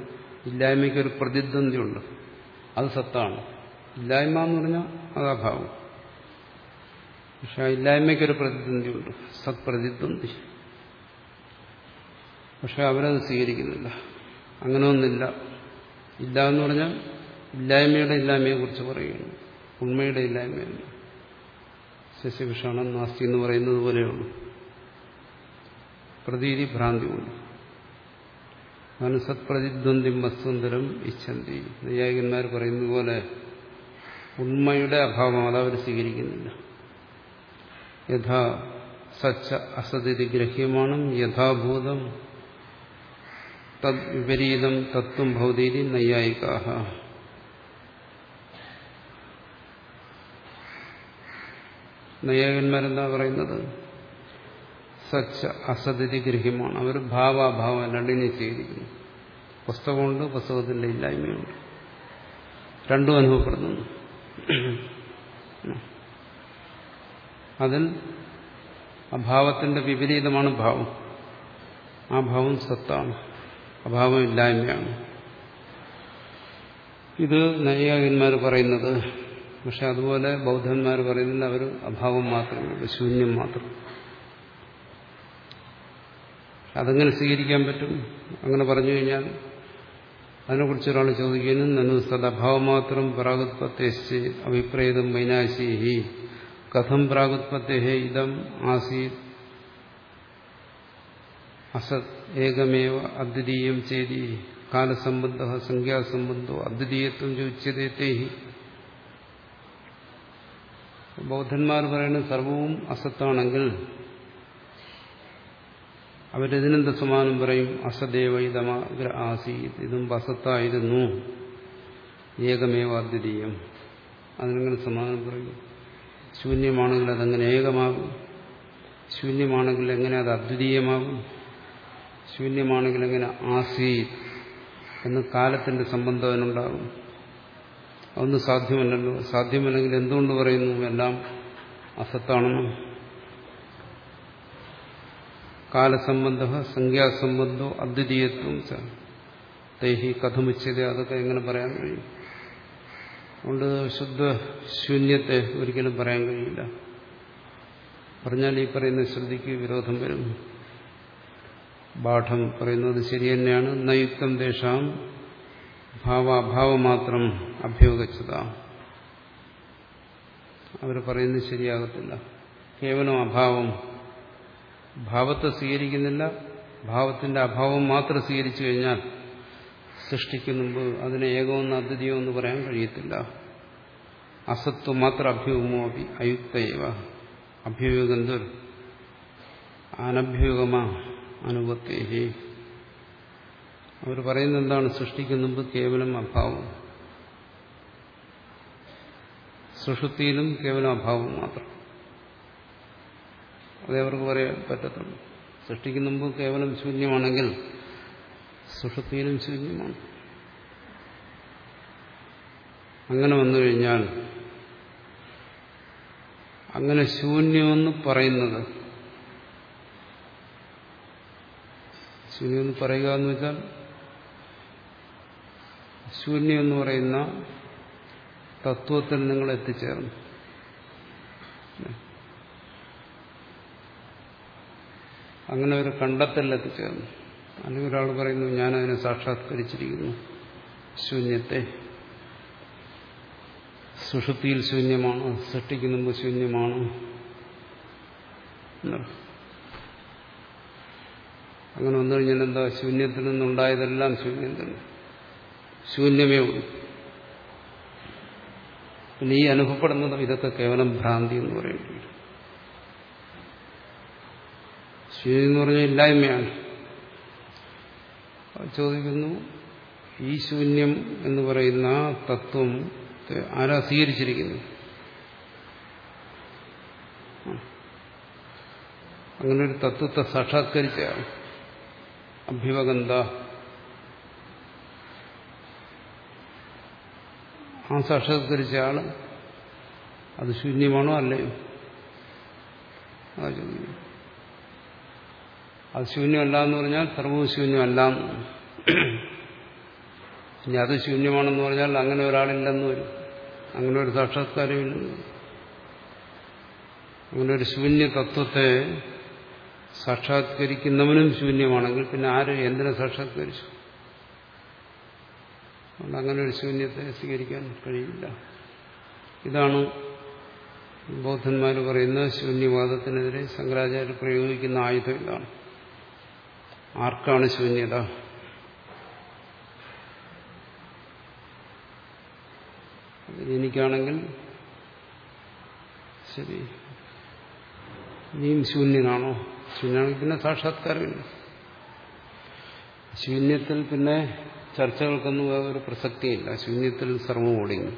ഇല്ലായ്മയ്ക്കൊരു പ്രതിദ്വന്ദ്വിയുണ്ട്. അത് സത്താണ്. ഇല്ലായ്മ എന്ന് പറഞ്ഞാൽ അത് അഭാവം പക്ഷെ ആ ഇല്ലായ്മയ്ക്കൊരു പ്രതിദ്വന്ദ്വിയുണ്ട്. സത് പ്രതിദ്വന്ദ്വി പക്ഷെ അവരത് സ്വീകരിക്കുന്നില്ല. അങ്ങനെ ഒന്നില്ല ഇല്ല എന്ന് പറഞ്ഞാൽ ഇല്ലായ്മയുടെ ഇല്ലായ്മയെ കുറിച്ച് പറയുന്നു. ഉണ്മയുടെ ഇല്ലായ്മയല്ല ശശിവിഷാണം നാസ്തി എന്ന് പറയുന്നത് പോലെയുള്ളൂ. പ്രതീതി ഭ്രാന്തി കൊണ്ട് അതാണ് സത്പ്രതിദ്വന്ദ്യം വസ്തുന്തരം ഇച്ഛന്തി. നൈയായികന്മാർ പറയുന്നത് പോലെ ഉണ്മയുടെ അഭാവം അതവർ സ്വീകരിക്കുന്നില്ല. യഥാ സച്ച അസതിഥി ഗ്രഹ്യമാണ് യഥാഭൂതം. തദ് വിപരീതം തത്വം ഭൗതീതി നൈയായികാഹ. നൈയായികന്മാരെന്താ പറയുന്നത്? സച്ച അസതിഥി ഗ്രഹ്യമാണ് അവർ ഭാവാഭാവം രണ്ടിനെ സ്വീകരിക്കുന്നു. പുസ്തകമുണ്ട് പുസ്തകത്തിന്റെ ഇല്ലായ്മയുണ്ട്. രണ്ടും അനുഭവപ്പെടുന്നു. അതിൽ അഭാവത്തിന്റെ വിപരീതമാണ് ഭാവം. ആ ഭാവം സത്താണ് അഭാവം ഇല്ലായ്മയാണ്. ഇത് നൈയാകന്മാർ പറയുന്നത് പക്ഷെ അതുപോലെ ബൗദ്ധന്മാർ പറയുന്നത് അവർ അഭാവം മാത്രമേ ശൂന്യം മാത്രം. അതെങ്ങനെ സ്വീകരിക്കാൻ പറ്റും. അങ്ങനെ പറഞ്ഞു കഴിഞ്ഞാൽ അതിനെക്കുറിച്ച് ഒരാൾ ചോദിക്കുന്നു നനു സദഭാവം മാത്രം പ്രാഗുത്പത്തേശ്ചി അഭിപ്രേതം വൈനാശീഹി കഥം പ്രാഗുത്പത്തേ ഇതം ആസീത് അസത് ഏകമേവ അദ്വിതീയം ചേതി കാലസംബന്ധ സംഖ്യാസംബന്ധോ അദ്വിതീയത്വം ചോദിച്ചതേ ബൗദ്ധന്മാർ പറയുന്നത് സർവവും അസത്താണെങ്കിൽ അവരിതിനെന്ത് സമാനം പറയും? അസദേവ ഇതമഗ്ര ആസി ഇതും അസത്തായിരുന്നു ഏകമേവ അദ്വിതീയം അതിനെങ്ങനെ സമാനം പറയും? ശൂന്യമാണെങ്കിൽ അതെങ്ങനെ ഏകമാകും. ശൂന്യമാണെങ്കിൽ എങ്ങനെ അത് അദ്വിതീയമാകും? ശൂന്യമാണെങ്കിൽ എങ്ങനെ ആസീത്? എന്ന് കാലത്തിന്റെ സംബന്ധം അതിനുണ്ടാകും. അതൊന്നും സാധ്യമല്ലല്ലോ. സാധ്യമല്ലെങ്കിൽ എന്തുകൊണ്ട് പറയുന്നു? എല്ലാം അസത്താണെന്നും. കാലസംബന്ധ സംഖ്യാസംബന്ധോ അദ്വിതീയത്വം തേഹി കഥമുച്ചത് അതൊക്കെ എങ്ങനെ പറയാൻ കഴിയും? അതുകൊണ്ട് ശുദ്ധ ശൂന്യത്തെ ഒരിക്കലും പറയാൻ കഴിയില്ല. പറഞ്ഞാൽ ഈ പറയുന്ന ശ്രുതിക്ക് വിരോധം വരും പാഠം പറയുന്നത് ശരി തന്നെയാണ്. നയുക്തം ദേശാം ഭാവാഭാവം മാത്രം അഭ്യോഗിച്ചത അവർ പറയുന്നത് ശരിയാകത്തില്ല. കേവലം അഭാവം. ഭാവത്തെ സ്വീകരിക്കുന്നില്ല. ഭാവത്തിന്റെ അഭാവം മാത്രം സ്വീകരിച്ചു കഴിഞ്ഞാൽ സൃഷ്ടിക്കുന്നു മുമ്പ് അതിനെ ഏകമെന്ന് അദ്വിതീയമെന്ന് പറയാൻ കഴിയത്തില്ല. അസത്വം മാത്രം അഭ്യൂഹമോ അഭി അയുക്തയവ. അഭ്യൂഹന്തർ അനഭ്യൂഹമാ അനുപത്തേഹി അവർ പറയുന്ന എന്താണ് സൃഷ്ടിക്കുന്ന മുമ്പ് കേവലം അഭാവം. സുഷുതിയിലും കേവലം അഭാവം മാത്രം. അതേ അവർക്ക് പറയാൻ പറ്റത്തുള്ളൂ. സൃഷ്ടിക്കുന്ന മുമ്പ് കേവലം ശൂന്യമാണെങ്കിൽ സുഷുതിയിലും ശൂന്യമാണ്. അങ്ങനെ വന്നു കഴിഞ്ഞാൽ അങ്ങനെ ശൂന്യമെന്ന് പറയുന്നത് ശൂന്യമെന്ന് പറയുക എന്ന് വെച്ചാൽ ശൂന്യം എന്ന് പറയുന്ന തത്വത്തിൽ നിങ്ങൾ എത്തിച്ചേർന്നു. അങ്ങനെ ഒരു കണ്ടെത്തലിൽ എത്തിച്ചേർന്നു. അല്ലെങ്കിൽ ഒരാൾ പറയുന്നു ഞാനതിനെ സാക്ഷാത്കരിച്ചിരിക്കുന്നു. ശൂന്യത്തെ. സുഷുപ്തിയിൽ ശൂന്യമാണ്. സൃഷ്ടിക്ക് ശൂന്യമാണ്. അങ്ങനെ വന്നു കഴിഞ്ഞാൽ എന്താ? ശൂന്യത്തിൽ നിന്നുണ്ടായതെല്ലാം ശൂന്യം തന്നെ ശൂന്യമേ ഉള്ളൂ. പിന്നെ ഈ അനുഭവപ്പെടുന്നത് ഇതൊക്കെ കേവലം ഭ്രാന്തി എന്ന് പറയേണ്ടി വരും ശൂന്യം എന്ന് പറഞ്ഞാൽ ഇല്ലായ്മയാണ്. ചോദിക്കുന്നു ഈ ശൂന്യം എന്ന് പറയുന്ന തത്വം ആരാ സ്വീകരിച്ചിരിക്കുന്നു? അങ്ങനെ ഒരു തത്വത്തെ സാക്ഷാത്കരിച്ച അഭ്യുപഗന്ധ ആ സാക്ഷാത്കരിച്ച ആൾ അത് ശൂന്യമാണോ അല്ലയോ? അതാ ശൂന്യമല്ല എന്ന് പറഞ്ഞാൽ സർവവും ശൂന്യമല്ല. ഇനി അത് ശൂന്യമാണെന്ന് പറഞ്ഞാൽ അങ്ങനെ ഒരാളില്ലെന്ന് വരും. അങ്ങനെ ഒരു സാക്ഷാത്കാരമില്ലെന്ന് അങ്ങനെ ഒരു ശൂന്യ തത്വത്തെ സാക്ഷാത്കരിക്കുന്നവനും ശൂന്യമാണെങ്കിൽ പിന്നെ ആര് എന്തിനെ സാക്ഷാത്കരിച്ചു? അതുകൊണ്ട് അങ്ങനെ ഒരു ശൂന്യത്തെ സ്വീകരിക്കാൻ കഴിയില്ല. ഇതാണ് ബോദ്ധന്മാർ പറയുന്ന ശൂന്യവാദത്തിനെതിരെ ശങ്കരാചാര്യ പ്രയോഗിക്കുന്ന ആയുധം ഇതാണ്. ആർക്കാണ് ശൂന്യത? എനിക്കാണെങ്കിൽ ശരി. നീം ശൂന്യനാണോ? ശൂന്യാണെങ്കിൽ പിന്നെ സാക്ഷാത്കാരമില്ല. ശൂന്യത്തിൽ പിന്നെ ചർച്ചകൾക്കൊന്നും ഒരു പ്രസക്തിയില്ല. ശൂന്യത്തിൽ സർവം ഒടുങ്ങി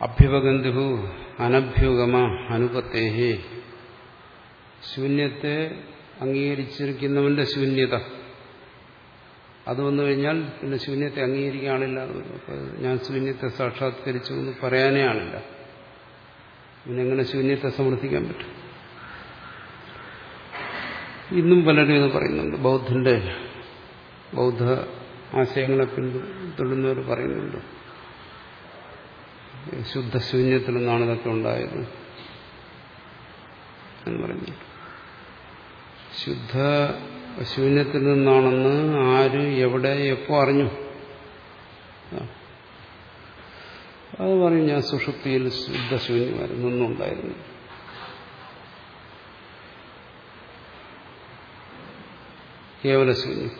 അഭ്യുപഗന്ധു അനഭ്യുഗമ അനുപത്തേഹി. ശൂന്യത്തെ അംഗീകരിച്ചിരിക്കുന്നവന്റെ ശൂന്യത. അത് വന്നു കഴിഞ്ഞാൽ പിന്നെ ശൂന്യത്തെ അംഗീകരിക്കാനില്ല അപ്പോൾ ഞാൻ ശൂന്യത്തെ സാക്ഷാത്കരിച്ചു എന്ന് പറയാനേ ആണില്ല പിന്നെങ്ങനെ ശൂന്യത്തെ സമർത്ഥിക്കാൻ പറ്റും? ഇന്നും പലരും ഇത് പറയുന്നുണ്ട്. ബൗദ്ധന്റെ ബൗദ്ധ ആശയങ്ങളെ പിന്തുടരുന്നവർ പറയുന്നുണ്ട്. ശുദ്ധശൂന്യത്തിൽ നിന്നാണ് ഇതൊക്കെ ഉണ്ടായത് എന്ന് പറഞ്ഞു ശുദ്ധ ശൂന്യത്തിൽ നിന്നാണെന്ന് ആര് എവിടെ എപ്പോ അറിഞ്ഞു. അത് പറയും ഞാൻ സുഷുപ്തിയിൽ ശുദ്ധശൂന്യമായിരുന്നു ഒന്നുണ്ടായിരുന്നു കേവല ശൂന്യം.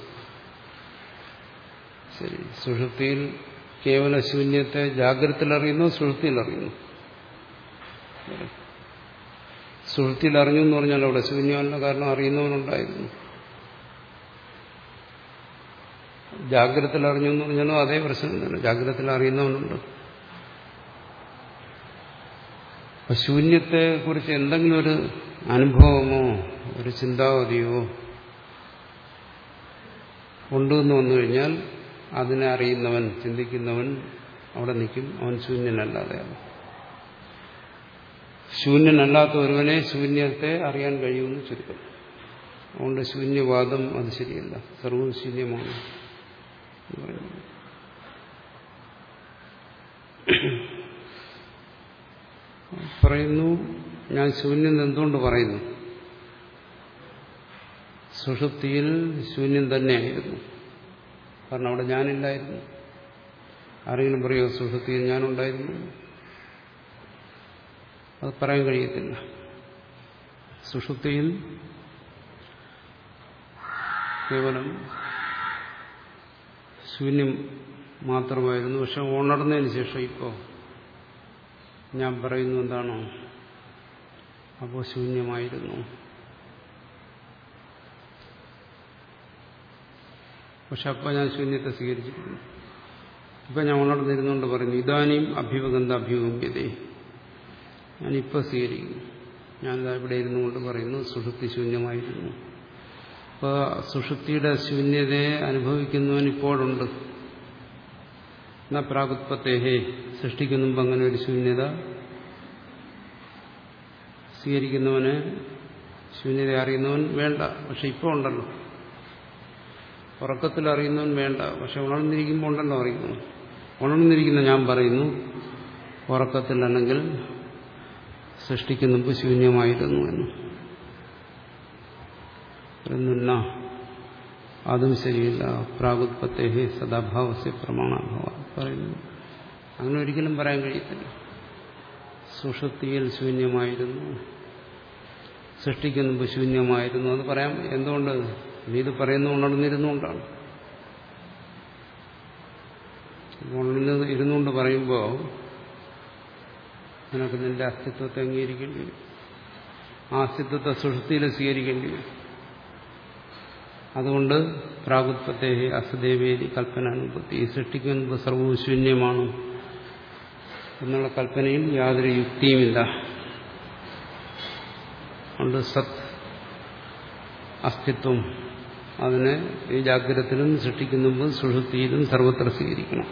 ശരി. സുഷുപ്തിയിൽ കേവല ശൂന്യത്തെ ജാഗ്രതയിൽ അറിയുന്നു സുഷുപ്തിയിൽ അറിയുന്നു സുഹൃത്തിയിൽ അറിഞ്ഞു എന്ന് പറഞ്ഞാൽ അവിടെ ശൂന്യമല്ല കാരണം അറിയുന്നവനുണ്ടായിരുന്നു. ജാഗ്രതയിൽ അറിഞ്ഞു എന്ന് പറഞ്ഞാലും അതേ പ്രശ്നം തന്നെ. ജാഗ്രതയിൽ അറിയുന്നവനുണ്ട് ശൂന്യത്തെ കുറിച്ച് എന്തെങ്കിലും ഒരു അനുഭവമോ ഒരു ചിന്താഗതിയോ ഉണ്ടെന്ന് വന്നു കഴിഞ്ഞാൽ അതിനെ അറിയുന്നവൻ ചിന്തിക്കുന്നവൻ അവിടെ നിൽക്കും. അവൻ ശൂന്യനല്ലാതെയാണ് ശൂന്യനല്ലാത്ത ഒരുവനെ ശൂന്യത്തെ അറിയാൻ കഴിയുമെന്ന് ചുരുക്കം. അതുകൊണ്ട് ശൂന്യവാദം അത് ശരിയല്ല. സർവശൂന്യമാണ് ശൂന്യമാണ്. പറയുന്നു ഞാൻ ശൂന്യം എന്തുകൊണ്ട് പറയുന്നു? സുഷുപ്തിയിൽ ശൂന്യം തന്നെയായിരുന്നു കാരണം അവിടെ ഞാനില്ലായിരുന്നു. ആരെങ്കിലും പറയുമോ സുഷുപ്തിയിൽ ഞാനുണ്ടായിരുന്നു? അത് പറയാൻ കഴിയത്തില്ല. സുഷുപ്തിയിൽ കേവലം ശൂന്യം മാത്രമായിരുന്നു. പക്ഷെ ഉണർന്നതിന് ശേഷം ഇപ്പോൾ ഞാൻ പറയുന്നു എന്താണോ അപ്പോൾ ശൂന്യമായിരുന്നു പക്ഷെ അപ്പോൾ ഞാൻ ശൂന്യത്തെ സ്വീകരിച്ചിരുന്നു ഇപ്പം ഞാൻ ഉണർന്നിരുന്നുകൊണ്ട് പറഞ്ഞു ഇതാനും അഭ്യുപഗന്ധ അഭ്യുഗമ്യതേ ഞാനിപ്പോൾ സ്വീകരിക്കുന്നു. ഞാനിതാ ഇവിടെ ഇരുന്നു കൊണ്ട് പറയുന്നു സുഷുപ്തി ശൂന്യമായിരുന്നു. അപ്പോൾ സുഷുപ്തിയുടെ ശൂന്യതയെ അനുഭവിക്കുന്നവൻ ഇപ്പോഴുണ്ട്. എന്നാ പ്രാഗുത്പത്തേഹേ സൃഷ്ടിക്കുന്ന മുമ്പ് അങ്ങനെ ഒരു ശൂന്യത? സ്വീകരിക്കുന്നവന് ശൂന്യത അറിയുന്നവൻ വേണ്ട പക്ഷെ ഇപ്പോൾ ഉണ്ടല്ലോ. ഉറക്കത്തിൽ അറിയുന്നവൻ വേണ്ട. പക്ഷെ ഉണർന്നിരിക്കുമ്പോൾ ഉണ്ടല്ലോ അറിയുന്നു ഉണർന്നിരിക്കുന്ന ഞാൻ പറയുന്നു ഉറക്കത്തിൽ അല്ലെങ്കിൽ സൃഷ്ടിക്കുന്നുമ്പ് ശൂന്യമായിരുന്നു എന്ന്. അതും ശരിയില്ല. പ്രാഗുത്പത്തേഹി സദാഭാവസ്യ പ്രമാണാഭാവ പറയുന്നു. അങ്ങനെ ഒരിക്കലും പറയാൻ കഴിയത്തില്ല. സുഷുപ്തിയിൽ ശൂന്യമായിരുന്നു. സൃഷ്ടിക്കുന്നു ശൂന്യമായിരുന്നു അത് പറയാം എന്തുകൊണ്ട്? നീ ഇത് പറയുന്ന ഉണർന്നിരുന്നുകൊണ്ടാണ്. ഉണർന്ന് ഇരുന്നുകൊണ്ട് പറയുമ്പോൾ നിനക്ക് നിന്റെ അസ്തിത്വത്തെ അംഗീകരിക്കേണ്ടി വരും. ആ അസ്തിത്വത്തെ സുഷൃത്തിയിൽ സ്വീകരിക്കേണ്ടി വരും. അതുകൊണ്ട് പ്രാഗുത്പത്തെ അസദേവേദി കൽപ്പനാനുപത്തി. ഈ സൃഷ്ടിക്കുന്നത് സർവശൂന്യമാണ് എന്നുള്ള കൽപ്പനയിൽ യാതൊരു യുക്തിയുമില്ല. അതുകൊണ്ട് സത് അസ്തിത്വം അതിനെ ഈ ജാഗ്രതത്തിലും സൃഷ്ടിക്കുന്നുമ്പ് സുഷുപ്തിയിലും സർവത്ര സ്വീകരിക്കണം.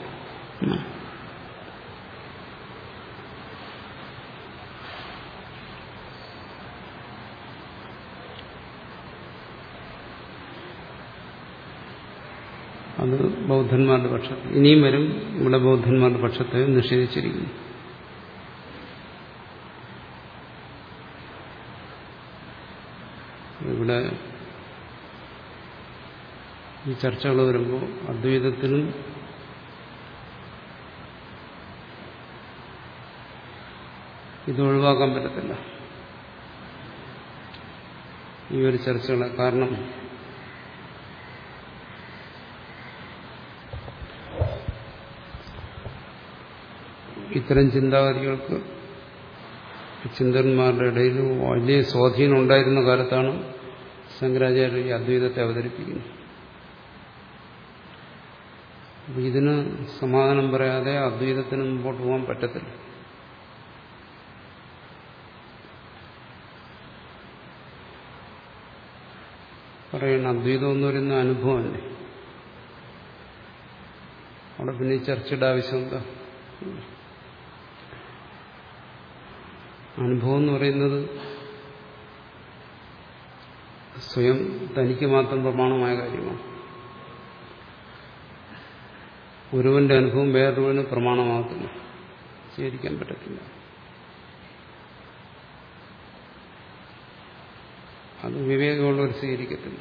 അത് ബൗദ്ധന്മാരുടെ പക്ഷത്ത് ഇനിയും വരും ഇവിടെ ബൗദ്ധന്മാരുടെ പക്ഷത്തെ നിഷേധിച്ചിരിക്കുന്നു. ഇവിടെ ഈ ചർച്ചകൾ വരുമ്പോൾ അദ്വൈതത്തിനും ഇത് ഒഴിവാക്കാൻ പറ്റത്തില്ല. ഈ ഒരു ചർച്ചകളെ കാരണം ഇത്തരം ചിന്താഗതികൾക്ക് ചിന്തന്മാരുടെ ഇടയിൽ വലിയ സ്വാധീനം ഉണ്ടായിരുന്ന കാലത്താണ് ശങ്കരാചാര്യ അദ്വൈതത്തെ അവതരിപ്പിക്കുന്നത്. അപ്പൊ ഇതിന് സമാധാനം പറയാതെ അദ്വൈതത്തിന് മുമ്പോട്ട് പോകാൻ പറ്റത്തില്ല. പറയണം അദ്വൈതം എന്ന് പറയുന്ന അനുഭവമല്ലേ അവിടെ പിന്നെ ചർച്ചയുടെ ആവശ്യം എന്താ? അനുഭവം എന്ന് പറയുന്നത് സ്വയം തനിക്ക് മാത്രം പ്രമാണമായ കാര്യമാണ്. ഒരുവന്റെ അനുഭവം വേറൊരുവന് പ്രമാണമാക്കുന്നു. സ്വീകരിക്കാൻ പറ്റത്തില്ല. അത് വിവേകമുള്ളവർ സ്വീകരിക്കത്തില്ല.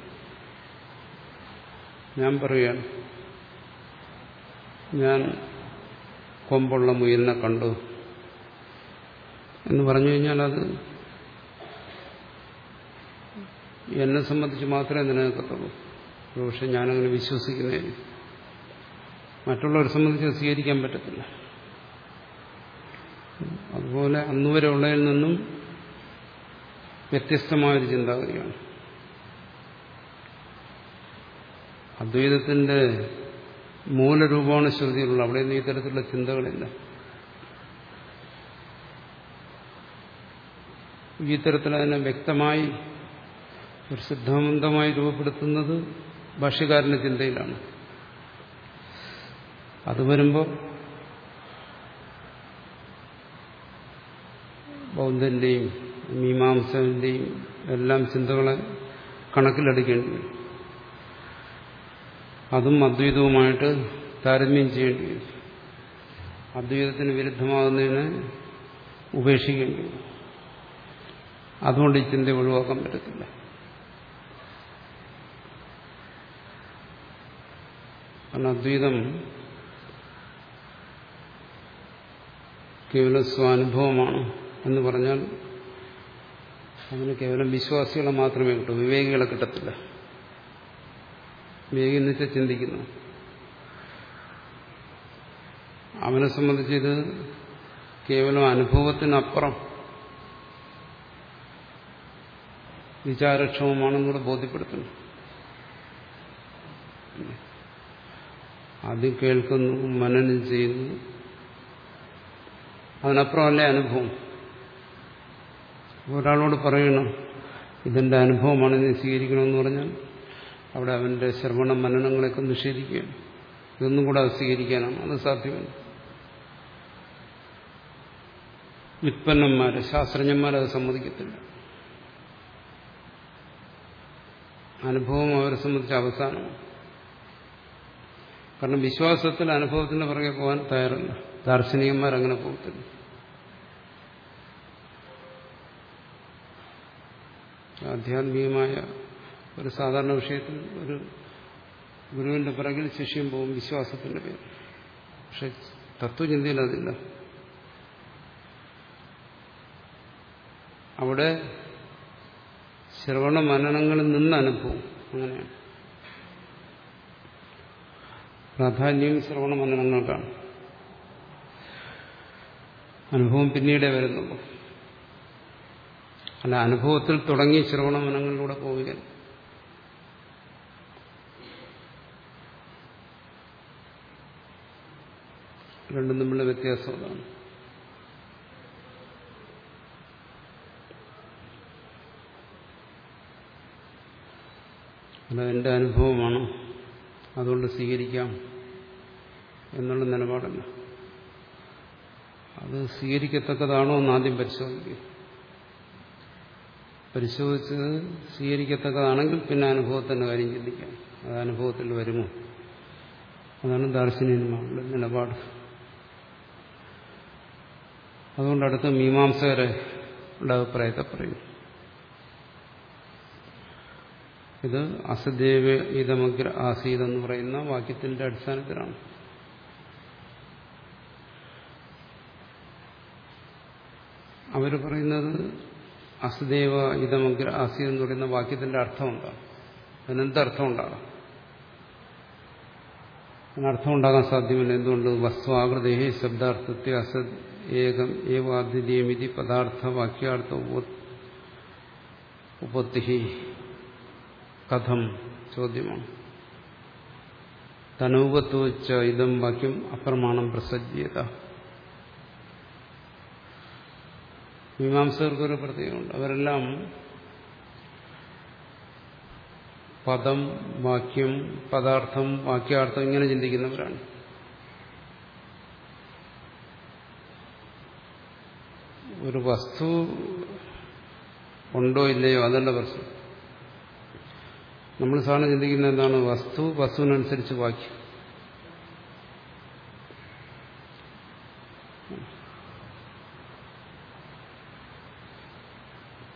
ഞാൻ പറയുകയാണ് ഞാൻ കൊമ്പുള്ള മുയലിനെ കണ്ടു എന്ന് പറഞ്ഞു കഴിഞ്ഞാൽ അത് എന്നെ സംബന്ധിച്ച് മാത്രമേ നിലനിൽക്കത്തുള്ളൂ. പക്ഷെ ഞാനങ്ങനെ വിശ്വസിക്കുന്നതിന് മറ്റുള്ളവരെ സംബന്ധിച്ച് സ്വീകരിക്കാൻ പറ്റത്തില്ല. അതുപോലെ അന്നുവരെ ഉള്ളതിൽ നിന്നും വ്യത്യസ്തമായൊരു ചിന്താഗതിയാണ്. അദ്വൈതത്തിന്റെ മൂലരൂപമാണ് ശ്രുതിയിലുള്ള അവിടെ നിന്ന് ഇത്തരത്തിലുള്ള ചിന്തകളില്ല. ഈ തരത്തിൽ അതിനെ വ്യക്തമായി ഒരു സിദ്ധാന്തമായി രൂപപ്പെടുത്തുന്നത് ഭാഷ്യകാരന്റെ ചിന്തയിലാണ്. അത് വരുമ്പോൾ ബൗദ്ധന്റെയും മീമാംസന്റെയും എല്ലാം ചിന്തകളെ കണക്കിലെടുക്കേണ്ടി വരും. അതും അദ്വൈതവുമായിട്ട് താരതമ്യം ചെയ്യേണ്ടി വരും. അദ്വൈതത്തിന് വിരുദ്ധമാകുന്നതിന് ഉപേക്ഷിക്കേണ്ടി വരും. അതുകൊണ്ട് ഈ ചിന്ത ഒഴിവാക്കാൻ പറ്റത്തില്ല. കാരണം അദ്വൈതം കേവലം സ്വാനുഭവമാണ് എന്ന് പറഞ്ഞാൽ അതിന് കേവലം വിശ്വാസികളെ മാത്രമേ കിട്ടൂ വിവേകികളെ കിട്ടത്തില്ല. വിവേകി എന്നിട്ട് ചിന്തിക്കുന്നു. അവനെ സംബന്ധിച്ച് ഇത് കേവലം അനുഭവത്തിനപ്പുറം വിചാരക്ഷമമാണെന്ന് കൂടെ ബോധ്യപ്പെടുത്തുന്നു. ആദ്യം കേൾക്കുന്നു മനനം ചെയ്യുന്നു. അതിനപ്പുറമല്ലേ അനുഭവം? ഒരാളോട് പറയണം ഇതിന്റെ അനുഭവമാണ് നീ സ്വീകരിക്കണമെന്ന് പറഞ്ഞാൽ അവിടെ അവന്റെ ശ്രവണ മനനങ്ങളെയൊക്കെ നിഷേധിക്കുകയാണ് ഇതൊന്നും കൂടെ സ്വീകരിക്കാനാണ്. അത് സാധ്യമല്ല. വിത്പന്നന്മാര് ശാസ്ത്രജ്ഞന്മാരത് സമ്മതിക്കത്തില്ല. അനുഭവം അവരെ സംബന്ധിച്ച് അവസാനമാണ്. കാരണം വിശ്വാസത്തിൽ അനുഭവത്തിന് പുറകെ പോകാൻ തയ്യാറല്ല. ദാർശനികന്മാർ അങ്ങനെ പോകത്തില്ല. ആധ്യാത്മികമായ ഒരു സാധാരണ വിഷയത്തിൽ ഒരു ഗുരുവിന്റെ പിറകിൽ ശിഷ്യം പോകും വിശ്വാസത്തിന്റെ പേര് പക്ഷെ തത്വചിന്തയിൽ അതില്ല. അവിടെ ശ്രവണ മനനങ്ങളിൽ നിന്ന് അനുഭവം അങ്ങനെയാണ്. പ്രാധാന്യം ശ്രവണ മനനങ്ങൾക്കാണ്. അനുഭവം പിന്നീടേ വരുന്നുള്ളൂ. അല്ല അനുഭവത്തിൽ തുടങ്ങി ശ്രവണ മനങ്ങളിലൂടെ പോവുകയാണ് രണ്ടും തമ്മിലുള്ള വ്യത്യാസം അല്ല എന്റെ അനുഭവമാണ് അതുകൊണ്ട് സ്വീകരിക്കാം എന്നുള്ള നിലപാടല്ല. അത് സ്വീകരിക്കത്തക്കതാണോ എന്ന് ആദ്യം പരിശോധിക്കുക. പരിശോധിച്ചത് സ്വീകരിക്കത്തക്കതാണെങ്കിൽ പിന്നെ അനുഭവത്തിന്റെ കാര്യം ചിന്തിക്കാം. അത് അനുഭവത്തിൽ വരുമോ? അതാണ് ദാർശനികന്മാരുടെ നിലപാട്. അതുകൊണ്ട് അടുത്ത മീമാംസകരെ അഭിപ്രായത്തെ പറയും ഇത് അസദേവ ഇതമഗ്ര ആസീത് എന്ന് പറയുന്ന വാക്യത്തിന്റെ അടിസ്ഥാനത്തിലാണ്. അവർ പറയുന്നത് അസുദേവ ഇതമഗ്ര അസി എന്ന് പറയുന്ന വാക്യത്തിന്റെ അർത്ഥം എന്താണ് അതിനെന്തർത്ഥം ഉണ്ടാകാം അതിനർത്ഥം ഉണ്ടാകാൻ സാധ്യമല്ല. എന്തുകൊണ്ട്? വസ്തുവാകൃതേ ശബ്ദാർത്ഥത്തെ അസത് ഏകം ഏവാദ്വിതീയമിതി പദാർത്ഥ വാക്യാർത്ഥ ഉപത്തി കഥം ചോദ്യമാണ്. തനൂപത്വച്ച ഇതം വാക്യം അപ്രമാണം പ്രസജ്യത. മീമാംസകർക്കൊരു പ്രത്യേകമുണ്ട് അവരെല്ലാം പദം വാക്യം പദാർത്ഥം വാക്യാർത്ഥം ഇങ്ങനെ ചിന്തിക്കുന്നവരാണ്. ഒരു വസ്തു ഉണ്ടോ ഇല്ലയോ അതല്ല പ്രശ്നം. നമ്മൾ സാധാരണ ചിന്തിക്കുന്ന എന്താണ്? വസ്തു വസ്തുവിനനുസരിച്ച് വാക്യം.